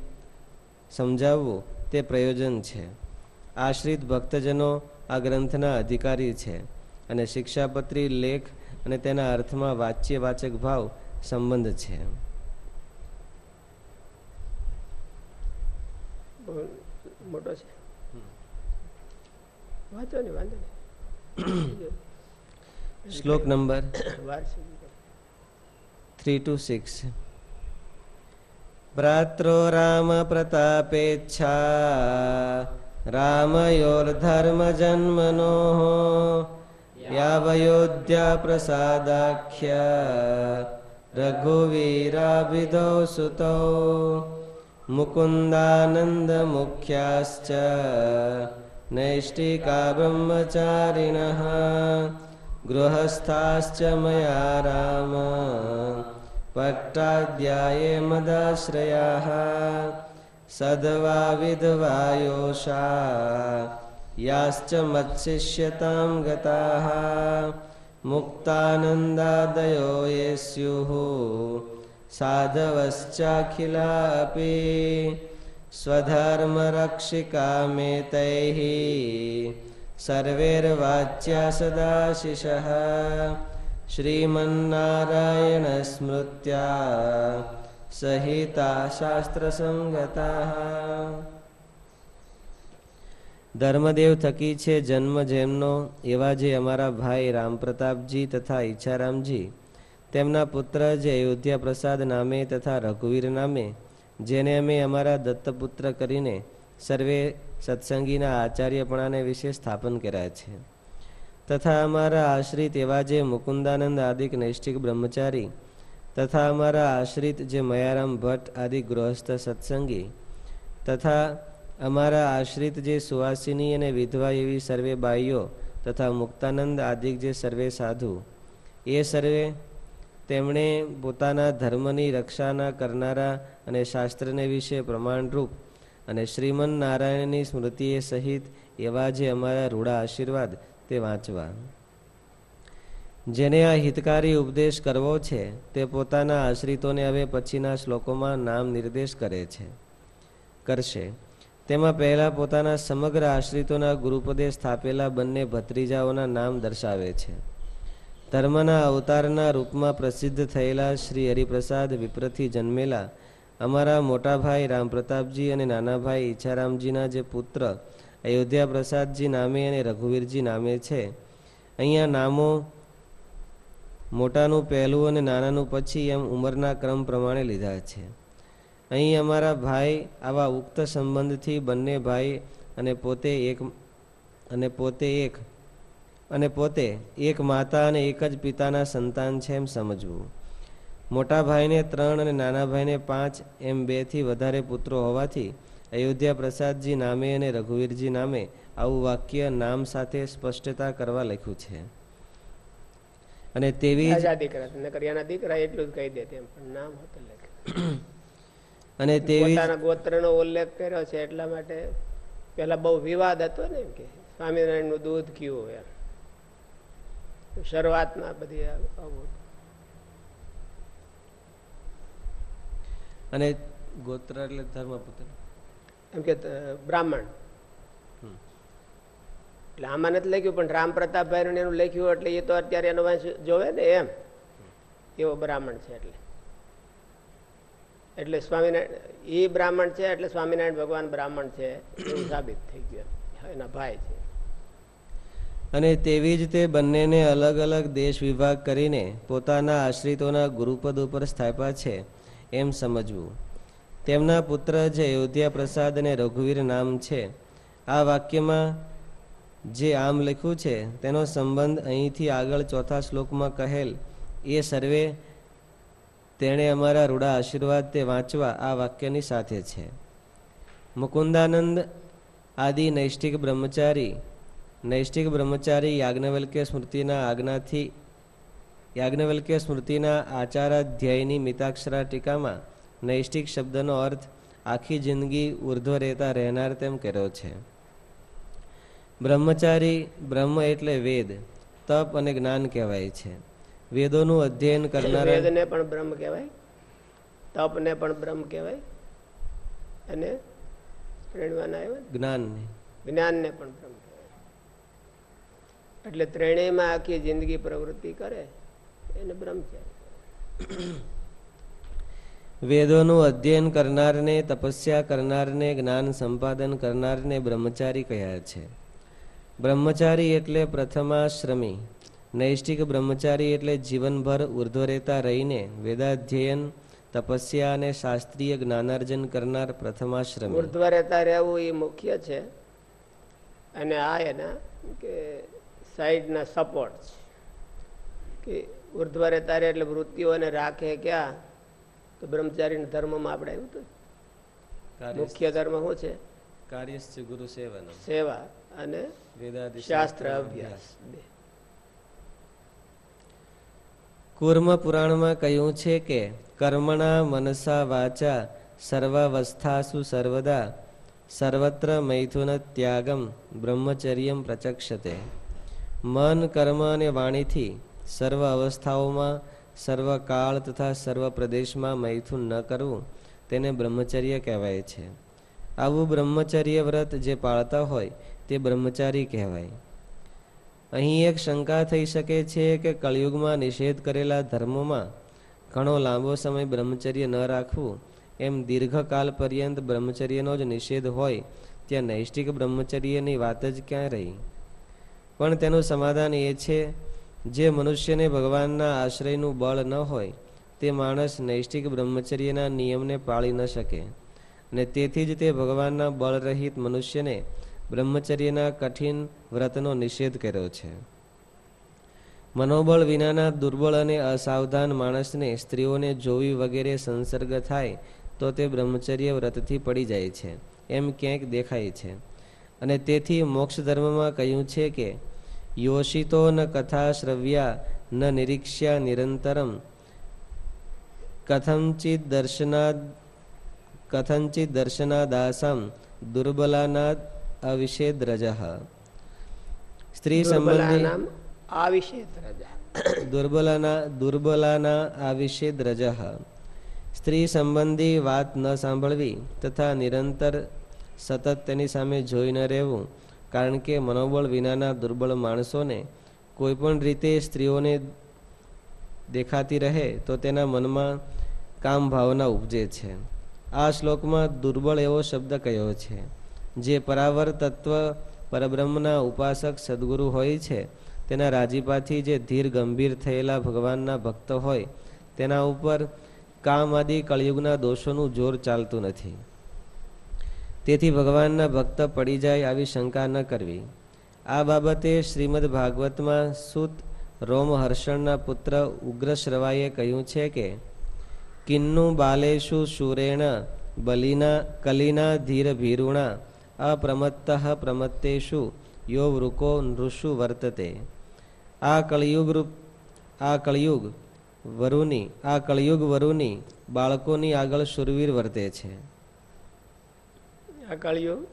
સમજાવવું તે પ્રયોજન છે. આશ્રિત ભક્તજનો આ ગ્રંથના અધિકારી છે અને શિક્ષાપત્રી, લેખ અને તેના અર્થમાં વાચ્યવાચક ભાવ સંબંધ છે. મોટો છે. વાંધો નહીં વાંધો નહીં. શ્લોક નંબર થ્રી ટુ સિક્સ ભ્રાત્રો રામ પ્રતાપેચ્છા રામયોર્ધર્મ જન્મનો યાવયોધ્યા પ્રસાદાખ્યા રઘુવીરાભિદો સુતૌ મુકુંદાનંદ મુખ્યાશ્ચ નૈષ્ટિકા બ્રહ્મચારિણ ગૃહસ્થાશ્ચ મયા રામ પટ્ટાધ્યાયે મદાશ્રયા સદવા વિધવાયોષા યાશ્ચ મત્શિષ્યતામ ગતાઃ મુક્તાનંદાદયો યે સ્યુઃ સાધવશ્ચાખિલા અપી સ્વધર્મરક્ષિકા મે તૈઃ સર્વૈર્વાચ્યા સદાશિષः શ્રીમન્નારાયણ સ્મૃત્યા સહિતા શાસ્ત્રસંગતા ધર્મદેવ થકી છે જન્મ જેમનો એવા જે અમારા ભાઈ રામપ્રતાપજી તથા ઈચ્છારામજી, તેમના પુત્ર જે અયોધ્યા પ્રસાદ નામે તથા રઘુવીર નામે જેને અમે અમારા દત્તપુત્ર કરીને સર્વે સત્સંગીના આચાર્યપણાને વિશે સ્થાપન કર્યા છે. તથા અમારા આશ્રિત એવા જે મુકુંદાનંદ આદિક નૈષ્ઠિક બ્રહ્મચારી તથા અમારા આશ્રિત જે મયારામ ભટ્ટ આદિ ગૃહસ્થ સત્સંગી તથા અમારા આશ્રિત જે સુવાસિની અને વિધવા એવી સર્વે બાઈઓ તથા મુક્તાનંદ આદિક જે સર્વે સાધુ એ સર્વે તેમણે પોતાના ધર્મની રક્ષાના કરનારા અને શાસ્ત્રને વિશે પ્રમાણરૂપ અને શ્રીમન નારાયણની સ્મૃતિએ સહિત એવા જે અમારા રૂડા આશીર્વાદ તે વાંચવા. જેને આ હિતકારી ઉપદેશ કરવો છે, તે પોતાના આશ્રિતોને હવે પછીના શ્લોકોમાં નામ નિર્દેશ કરે છે. કરશે. તેમાં પહેલા પોતાના સમગ્ર આશ્રિતોના ગુરુપદે સ્થાપેલા બંને ભત્રીજાઓના નામ દર્શાવે છે. ધર્મના અવતારના રૂપમાં પ્રસિદ્ધ થયેલા શ્રી હરિપ્રસાદ વિપ્રથી જન્મેલા અમારા મોટા ભાઈ રામપ્રતાપજી અને નાના ભાઈ ઈચ્છારામજીના જે પુત્ર અયોધ્યા પ્રસાદજી નામે અને રઘુવીરજી નામે છે. અહીંયા નામો મોટાનું, પહેલું અને નાનાનું પછી એમ ઉંમરના ક્રમ પ્રમાણે લીધા છે. અહીં અમારા ભાઈ આવા ઉક્ત સંબંધથી બંને ભાઈ અને પોતે એક, અને પોતે એક અને પોતે એક માતા અને એક જ પિતાના સંતાન છે એમ સમજવું. મોટા ભાઈને ત્રણ અને નાના ભાઈને પાંચ એમ બેથી વધારે પુત્રો હોવાથી અયોધ્યા પ્રસાદજી નામે અને રઘુવીરજી નામે આવું વાક્ય નામ સાથે સ્પષ્ટતા કરવા લખ્યું છે. અને તેવી દીકરા દીકરા એટલું જ કહી દે તેમ પણ નામ હતું લખ્યું અને તેવી ગોત્રનો ઉલ્લેખ કર્યો છે એટલા માટે પેલા બહુ વિવાદ હતો ને કે સ્વામિનારાયણનું દૂધ કયું એમ. શરૂઆતમાં બધી અને ગોત્ર એટલે ધર્મપુત્ર એમ કે બ્રાહ્મણ. એટલે આમાં નથી લખ્યું પણ રામ પ્રતાપભાઈ એનું લખ્યું એટલે એ તો અત્યારે એનો વાંચ જોવે ને એમ. એવો બ્રાહ્મણ છે એટલે. એટલે સ્વામિનારાયણ એ બ્રાહ્મણ છે એટલે સ્વામિનારાયણ ભગવાન બ્રાહ્મણ છે એવું સાબિત થઈ ગયું એના ભાઈ છે. અને તેવી જ તે બંનેને અલગ અલગ દેશ વિભાગ કરીને પોતાના આશ્રિતોના ગુરુપદ ઉપર સ્થાપ્યા છે એમ સમજવું. તેમના પુત્ર જે અયોધ્યા પ્રસાદ અને રઘુવીર નામ છે. આ વાક્યમાં જે આમ લખ્યું છે, તેનો સંબંધ અહીંથી આગળ ચોથા શ્લોકમાં કહેલ, એ સર્વે તેણે અમારા રૂડા આશીર્વાદ તે વાંચવા આ વાક્યની સાથે છે. મુકુંદાનંદ આદિ નૈષ્ઠિક બ્રહ્મચારી નૈષ્ઠિક બ્રહ્મચારી યાજ્ઞવલ્કે સ્મૃતિના આજ્ઞાથી યાજ્ઞવલ્કે સ્મૃતિના આચારાધ્યાયની મિતાક્ષરા ટીકામાં નૈષ્ઠિક શબ્દનો અર્થ આખી જિંદગી ઉર્ધ્વ રહેતા રહેનાર તેમ કર્યો છે. બ્રહ્મચારી બ્રહ્મ એટલે વેદ તપ અને જ્ઞાન કહેવાય છે. વેદોનું અધ્યયન કરનાર વેદને પણ બ્રહ્મ કહેવાય તપને પણ બ્રહ્મ કહેવાય અને જ્ઞાનને. જ્ઞાનને પણ એટલે ત્રણેયમાં આખી જિંદગી પ્રવૃત્તિ કરે એને બ્રહ્મચારી વેદોનું અધ્યયન કરનારને તપસ્યા કરનારને જ્ઞાન સંપાદન કરનારને બ્રહ્મચારી કહ્યા છે. બ્રહ્મચારી એટલે પ્રથમાશ્રમી નૈષ્ઠિક બ્રહ્મચારી એટલે જીવનભર ઉર્ધ્વ રહેતા રહીને વેદાધ્યયન તપસ્યા અને શાસ્ત્રીય જ્ઞાનાર્જન કરનાર પ્રથમાશ્રમી. ઉર્ધ્વ રહેતા રહેવું એ મુખ્ય છે. અને આ એના કે સાઈડના સપોર્ટ કે ઉર્ધ્વ રહેતા એટલે વૃત્તિઓને રાખે ક્યાં? તો બ્રહ્મચારી ધર્મમાં આપણે આવ્યું હતું મુખ્ય ધર્મ શું છે? કાર્યશ્ચ ગુરુ સેવન સેવા અને શાસ્ત્ર અભ્યાસ. બે. કુર્મ પુરાણમાં કહ્યું છે કે કર્મણા મનસા વાચા સર્વાવસ્થાસુ સર્વદા સર્વત્ર મૈથુન ત્યાગમ બ્રહ્મચર્યમ પ્રચક્ષતે. મન, કર્મ અને વાણીથી સર્વ અવસ્થાઓમાં, સર્વ કાળ તથા સર્વ પ્રદેશમાં મૈથુન ન કરવું તેને બ્રહ્મચર્ય કહેવાય છે. આવું બ્રહ્મચર્ય વ્રત જે પાળતા હોય તે બ્રહ્મચારી કહેવાય. અહીં એક શંકા થઈ શકે છે કે કળિયુગમાં નિષેધ કરેલા ધર્મોમાં ઘણો લાંબો સમય બ્રહ્મચર્ય ન રાખવું એમ દીર્ઘકાલ પર્યંત બ્રહ્મચર્યનો જ નિષેધ હોય ત્યાં નૈષ્ટિક બ્રહ્મચર્યની વાત જ ક્યાં રહી? પણ તેનું સમાધાન એ છે, જે મનુષ્યને ભગવાનના આશ્રયનું બળ ન હોય, તે માણસ નૈષ્ટિક બ્રહ્મચર્યના નિયમને પાળી ન શકે. અને તેથી જ તે ભગવાનના બળરહિત મનુષ્યને બ્રહ્મચર્યના કઠિન વ્રતનો નિષેધ કર્યો છે. મનોબળ વિનાના દુર્બળ અને અસાવધાન માણસને સ્ત્રીઓને જોવી વગેરે સંસર્ગ થાય, તો તે બ્રહ્મચર્ય વ્રતથી પડી જાય છે, એમ ક્યાંક દેખાય છે. અને તેથી મોક્ષ ધર્મમાં કહ્યું છે કે યોશિતો ન કથા શ્રવ્યા ન નિરીક્ષ્યા નિરંતરમ. કથંચિત દર્શના કથંચિત દર્શનાદાસમ દુર્બલાના અવિષેદ રજ સ્ત્રી સંબંધી દુર્બલાના દુર્બલાના આવિષેદ રજ સ્ત્રી સંબંધી વાત ન સાંભળવી તથા નિરંતર સતત તેની સામે જોઈ ન રહેવું. કારણ કે મનોબળ વિનાના દુર્બળ માણસોને કોઈ પણ રીતે સ્ત્રીઓને દેખાતી રહે તો તેના મનમાં કામ ભાવના ઉપજે છે. આ શ્લોકમાં દુર્બળ એવો શબ્દ કયો છે? જે પરાવર તત્વ પરબ્રહ્મના ઉપાસક સદગુરુ હોય છે, તેના રાજીપાથી જે ધીર ગંભીર થયેલા ભગવાનના ભક્ત હોય, તેના ઉપર કામ આદિ કળિયુગના દોષોનું જોર ચાલતું નથી. તેથી ભગવાનના ભક્ત પડી જાય આવી શંકા ન કરવી. આ બાબતે શ્રીમદ ભાગવતમાં સુત રોમહર્ષણના પુત્ર ઉગ્રશ્રવાએ કહ્યું છે કે, કિન્નુ બાલેશુ શૂરેણ બલિના કલિના ધીર ભીરુણા અપ્રમત્ત પ્રમત્તેશુ યો વૃકો નૃષુ વર્તતે. આ કળિયુગ રૂપ આ કળિયુગ વરુની, આ કળિયુગ વરુની બાળકોની આગળ શુરવીર વર્તે છે. આ કળિયુગ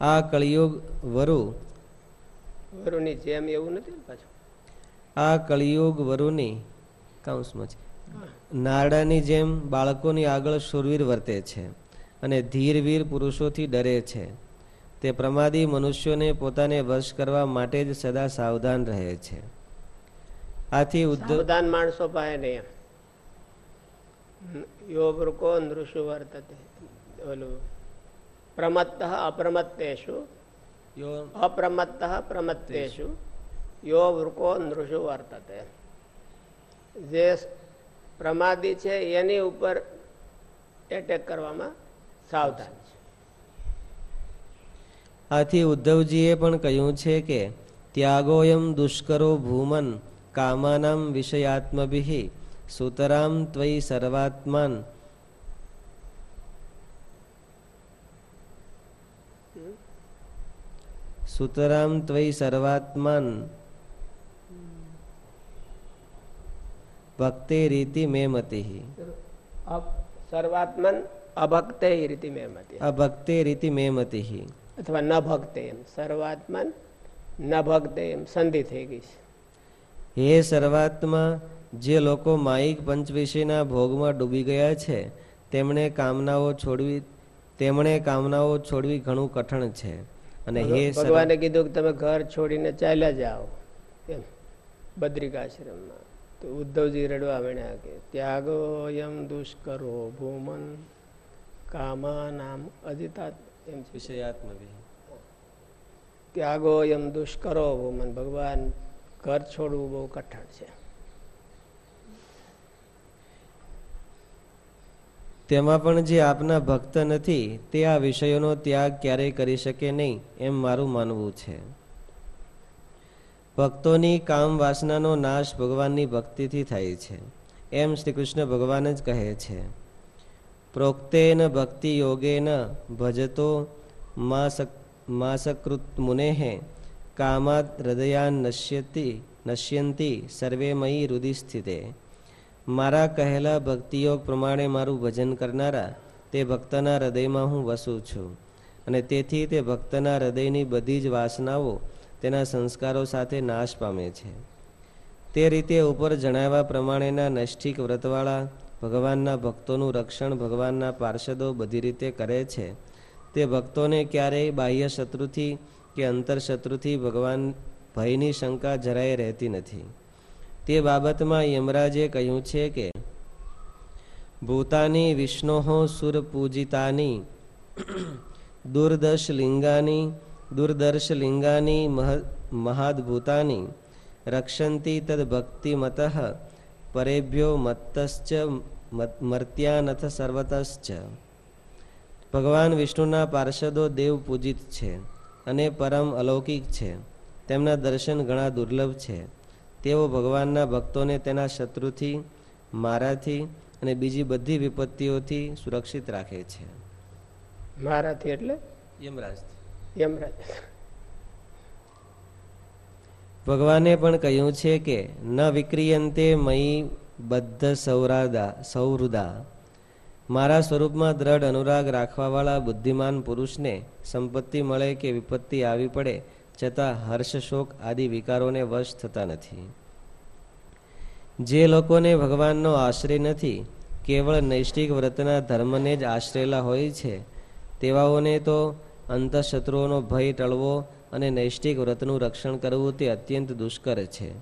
આ કળિયુગ વરુ. વરુની જેમ એવું નથી પાછું? આ કળિયુગ વરુની કાઉન્સમાં છે. નારડાની જેમ બાળકોની આગળ સુરવીર વર્તે છે અને ધીરવીર પુરુષોથી ડરે છે. તે પ્રમાદી મનુષ્યોને પોતાને વશ કરવા માટે જ સદા સાવધાન રહે છે. આથી સાવધાન માણસો પાસે નહીં યોગ રૂકો નૃષુ વર્તતે. ઓલું પ્રમત્ત અપ્રમત્તેશુ અપ્રમત્ત પ્રમત્તેશુ યો વૃકો નૃષુ વર્તતે જે પ્રમાદી છે એની ઉપર એટેક કરવામાં સાવધાન છે। આથી ઉદ્ધવજીએ પણ કહ્યું છે કે ત્યાગોયમ દુષ્કરો ભૂમન કામાનામ વિષયાત્મભિ સુતરામ ત્વયી સર્વાત્માન સુતરામ ત્વયી સર્વાત્માન. ભક્તે રીતિ મે મતિ સર્વાત્મન અભક્તે રીતિ મે મતિ અભક્તે રીતિ મે મતિ અથવા ન ભક્તે એમ. સર્વાત્મન ન ભક્તે એમ. સંધિ થઈ ગઈ છે. હે સર્વાત્મા જે લોકો માઇક પંચવિષયના ભોગમાં ડૂબી ગયા છે તેમણે કામનાઓ છોડવી તેમણે કામનાઓ છોડવી ઘણું કઠણ છે. અને હે ભગવાને કીધું કે તમે ઘર છોડીને ચાલ્યા જાઓ. એમ. બદ્રિકાશ્રમમાં તો ઉદ્ધવજી રડવા વણ્યા કે ત્યાગો યમ દુષ્કરો ભૂમન કામા નામ અજિતા એમ વિષયાત્મ ત્યાગો યમ દુષ્કરો ભૂમન. ભગવાન ઘર છોડવું બહુ કઠણ છે. તેમાં પણ જે આપના ભક્ત નથી, તે આ વિષયોનો ત્યાગ ક્યારેય કરી શકે નહીં એમ મારું માનવું છે. ભક્તોની કામ વાસનાનો નાશ ભગવાનની ભક્તિથી થાય છે, એમ શ્રી કૃષ્ણ ભગવાન જ કહે છે. પ્રોક્તેન ભક્તિ યોગેન ભજતો માસકૃત મુનેહે કામાત હૃદયાન નશ્યતી, નશ્યંતી સર્વે મયી રુધિ સ્થિતે. મારા કહેલા ભક્તિયોગ પ્રમાણે મારું ભજન કરનારા, તે ભક્તના હૃદયમાં હું વસું છું. અને તેથી તે ભક્તના હૃદયની બધી જ વાસનાઓ તેના સંસ્કારો સાથે નાશ પામે છે. તે રીતે ઉપર જણાવ્યા પ્રમાણેના નૈષ્ઠિક વ્રતવાળા, ભગવાનના ભક્તોનું રક્ષણ ભગવાનના પાર્ષદો બધી રીતે કરે છે. તે ભક્તોને ક્યારેય બાહ્ય શત્રુથી કે અંતર શત્રુથી ભગવાન ભયની શંકા જરાય રહેતી નથી. તે બાબતમાં યમરાજે કહ્યું છે કે, ભૂતાની વિષ્ણુ સુર પૂજિતાની દુર્દશ લિંગાની, દુર્દર્શ લિંગાની મહાદભૂતાની, રક્ષંતી તદ ભક્તિમત પરેભ્યો મત્તશ્ચ મર્ત્યાનથ સર્વતશ્ચ. ભગવાન વિષ્ણુના પાર્ષદો દેવ પૂજિત છે અને પરમ અલૌકિક છે. તેમના દર્શન ઘણા દુર્લભ છે. તેઓ ભગવાનના ભક્તોને તેના શત્રુથી મારાથી અને બીજી બધી વિપત્તિઓથી સુરક્ષિત રાખે છે. મારાથી એટલે? યમરાજ યમરાજ. ભગવાને પણ કહ્યું છે કે ન વિક્રિયંતે મયી બદ્ધ સૌરાદા સૌહૃદા. મારા સ્વરૂપમાં દ્રઢ અનુરાગ રાખવાવાળા બુદ્ધિમાન પુરુષને સંપત્તિ મળે કે વિપત્તિ આવી પડે છતાં હર્ષ, શોક આદિ વિકારોને વશ થતા નથી. જે લોકોને ભગવાનનો આશ્રય નથી, કેવળ નૈષ્ઠિક વ્રતના ધર્મને જ આશ્રયેલા હોય છે, તેવાઓને તો અંતઃશત્રુઓનો ભય ટળવો અને નૈષ્ઠિક વ્રતનું રક્ષણ કરવું તે અત્યંત દુષ્કર છે.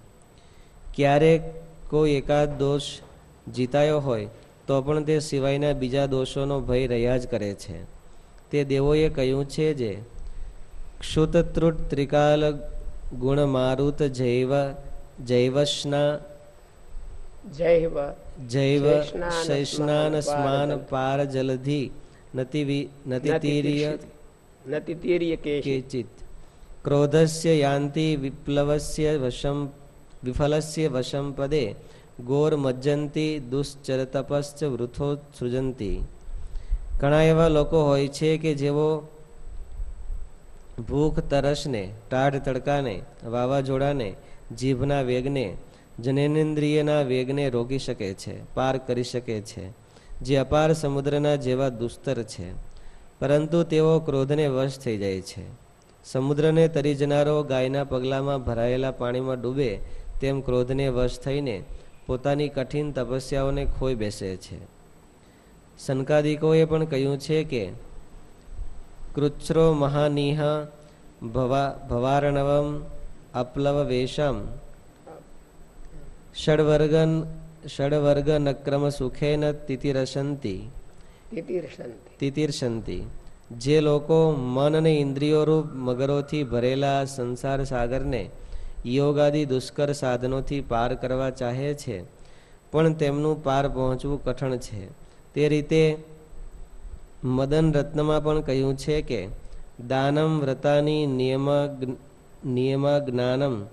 ક્યારેક કોઈ એકાદ દોષ જીતાયો હોય, તો પણ તે સિવાયના બીજા દોષોનો ભય રહ્યા જ કરે છે. તે દેવોએ કહ્યું છે જે ક્ષુતત્રુટ ત્રિકાલ ગુણ મારુત જૈવ જૈવસ્ના જૈવ જૈવ શૈષ્ણાન સ્માન પાર જલધિ નતિતીર્ય નતિતીર્ય કેચિત ક્રોધસ્ય યાંતિ વિપ્લવસ્ય વશમ વિફલસ્ય વશમ પદે ગોર મજ્જંતી દુશ્ચરતપશ્ચ વૃથો સૃજંતી ઘણા એવા લોકો હોય છે કે જેઓ ભૂખ તરસને, ટાઢ તડકાને, વાવાઝોડાને, જીભના વેગને જનેન્દ્રિયના વેગને રોકી શકે છે, પાર કરી શકે છે, જે અપાર સમુદ્રના જેવા દુસ્તર છે. પરંતુ તેઓ ક્રોધને વશ થઈ જાય છે. સમુદ્રને તરી જનારો ગાયના પગલામાં ભરાયેલા પાણીમાં ડૂબે તેમ ક્રોધને વશ થઈને પોતાની કઠિન તપસ્યાઓને ખોઈ બેસે છે. સંકાદિકોએ પણ કહ્યું છે કે કૃચ્છ્રો મહાનિહ ભવા ભવાર્ણવમ અપ્લવ વેશમ ષડવર્ગન ષડવર્ગનક્રમ સુખેન તિતિરસંતી તિતિર્ષંતી જે લોકો મન અને ઇન્દ્રિયો રૂપ મગરોથી ભરેલા સંસાર સાગરને યોગાદિ દુષ્કર સાધનોથી પાર કરવા ચાહે છે પણ તેમનું પાર પહોંચવું કઠણ છે તે રીતે મદન રત્નમાં પણ કહ્યું છે કે દાનમ વ્રતાની નિયમ નિયમ જ્ઞાનમ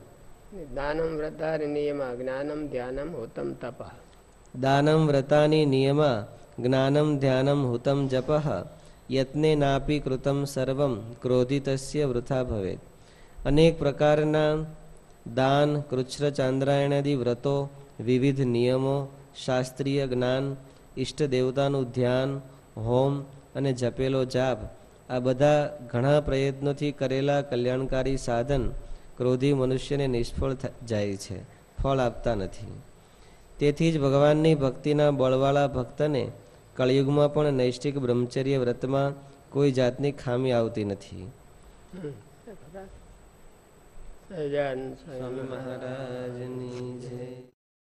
દાનમ વ્રતાની નિયમ જ્ઞાનમ ધ્યાનમ હુતમ તપ. દાનમ વ્રતાની નિયમ જ્ઞાનમ ધ્યાનમ હુતમ જપ. યત્ને નાપી કૃતમ સર્વમ ક્રોધિતસ્ય વૃથા ભવેત. અનેક પ્રકારના દાન કૃચ્છ્ર ચાંદ્રાયણાદી વ્રતો વિવિધ નિયમો શાસ્ત્રીય જ્ઞાન ઈષ્ટ દેવતાનું ધ્યાન હોમ અને જપેલો જાપ આ બધા ઘણા પ્રયત્નોથી કરેલા કલ્યાણકારી સાધન ક્રોધી મનુષ્યને નિષ્ફળ જાય છે ફળ આપતા નથી તેથી જ ભગવાનની ભક્તિના બળવાળા ભક્તને કળિયુગમાં પણ નૈષ્ઠિક બ્રહ્મચર્ય વ્રતમાં કોઈ જાતની ખામી આવતી નથી સ્વામી મહારાજની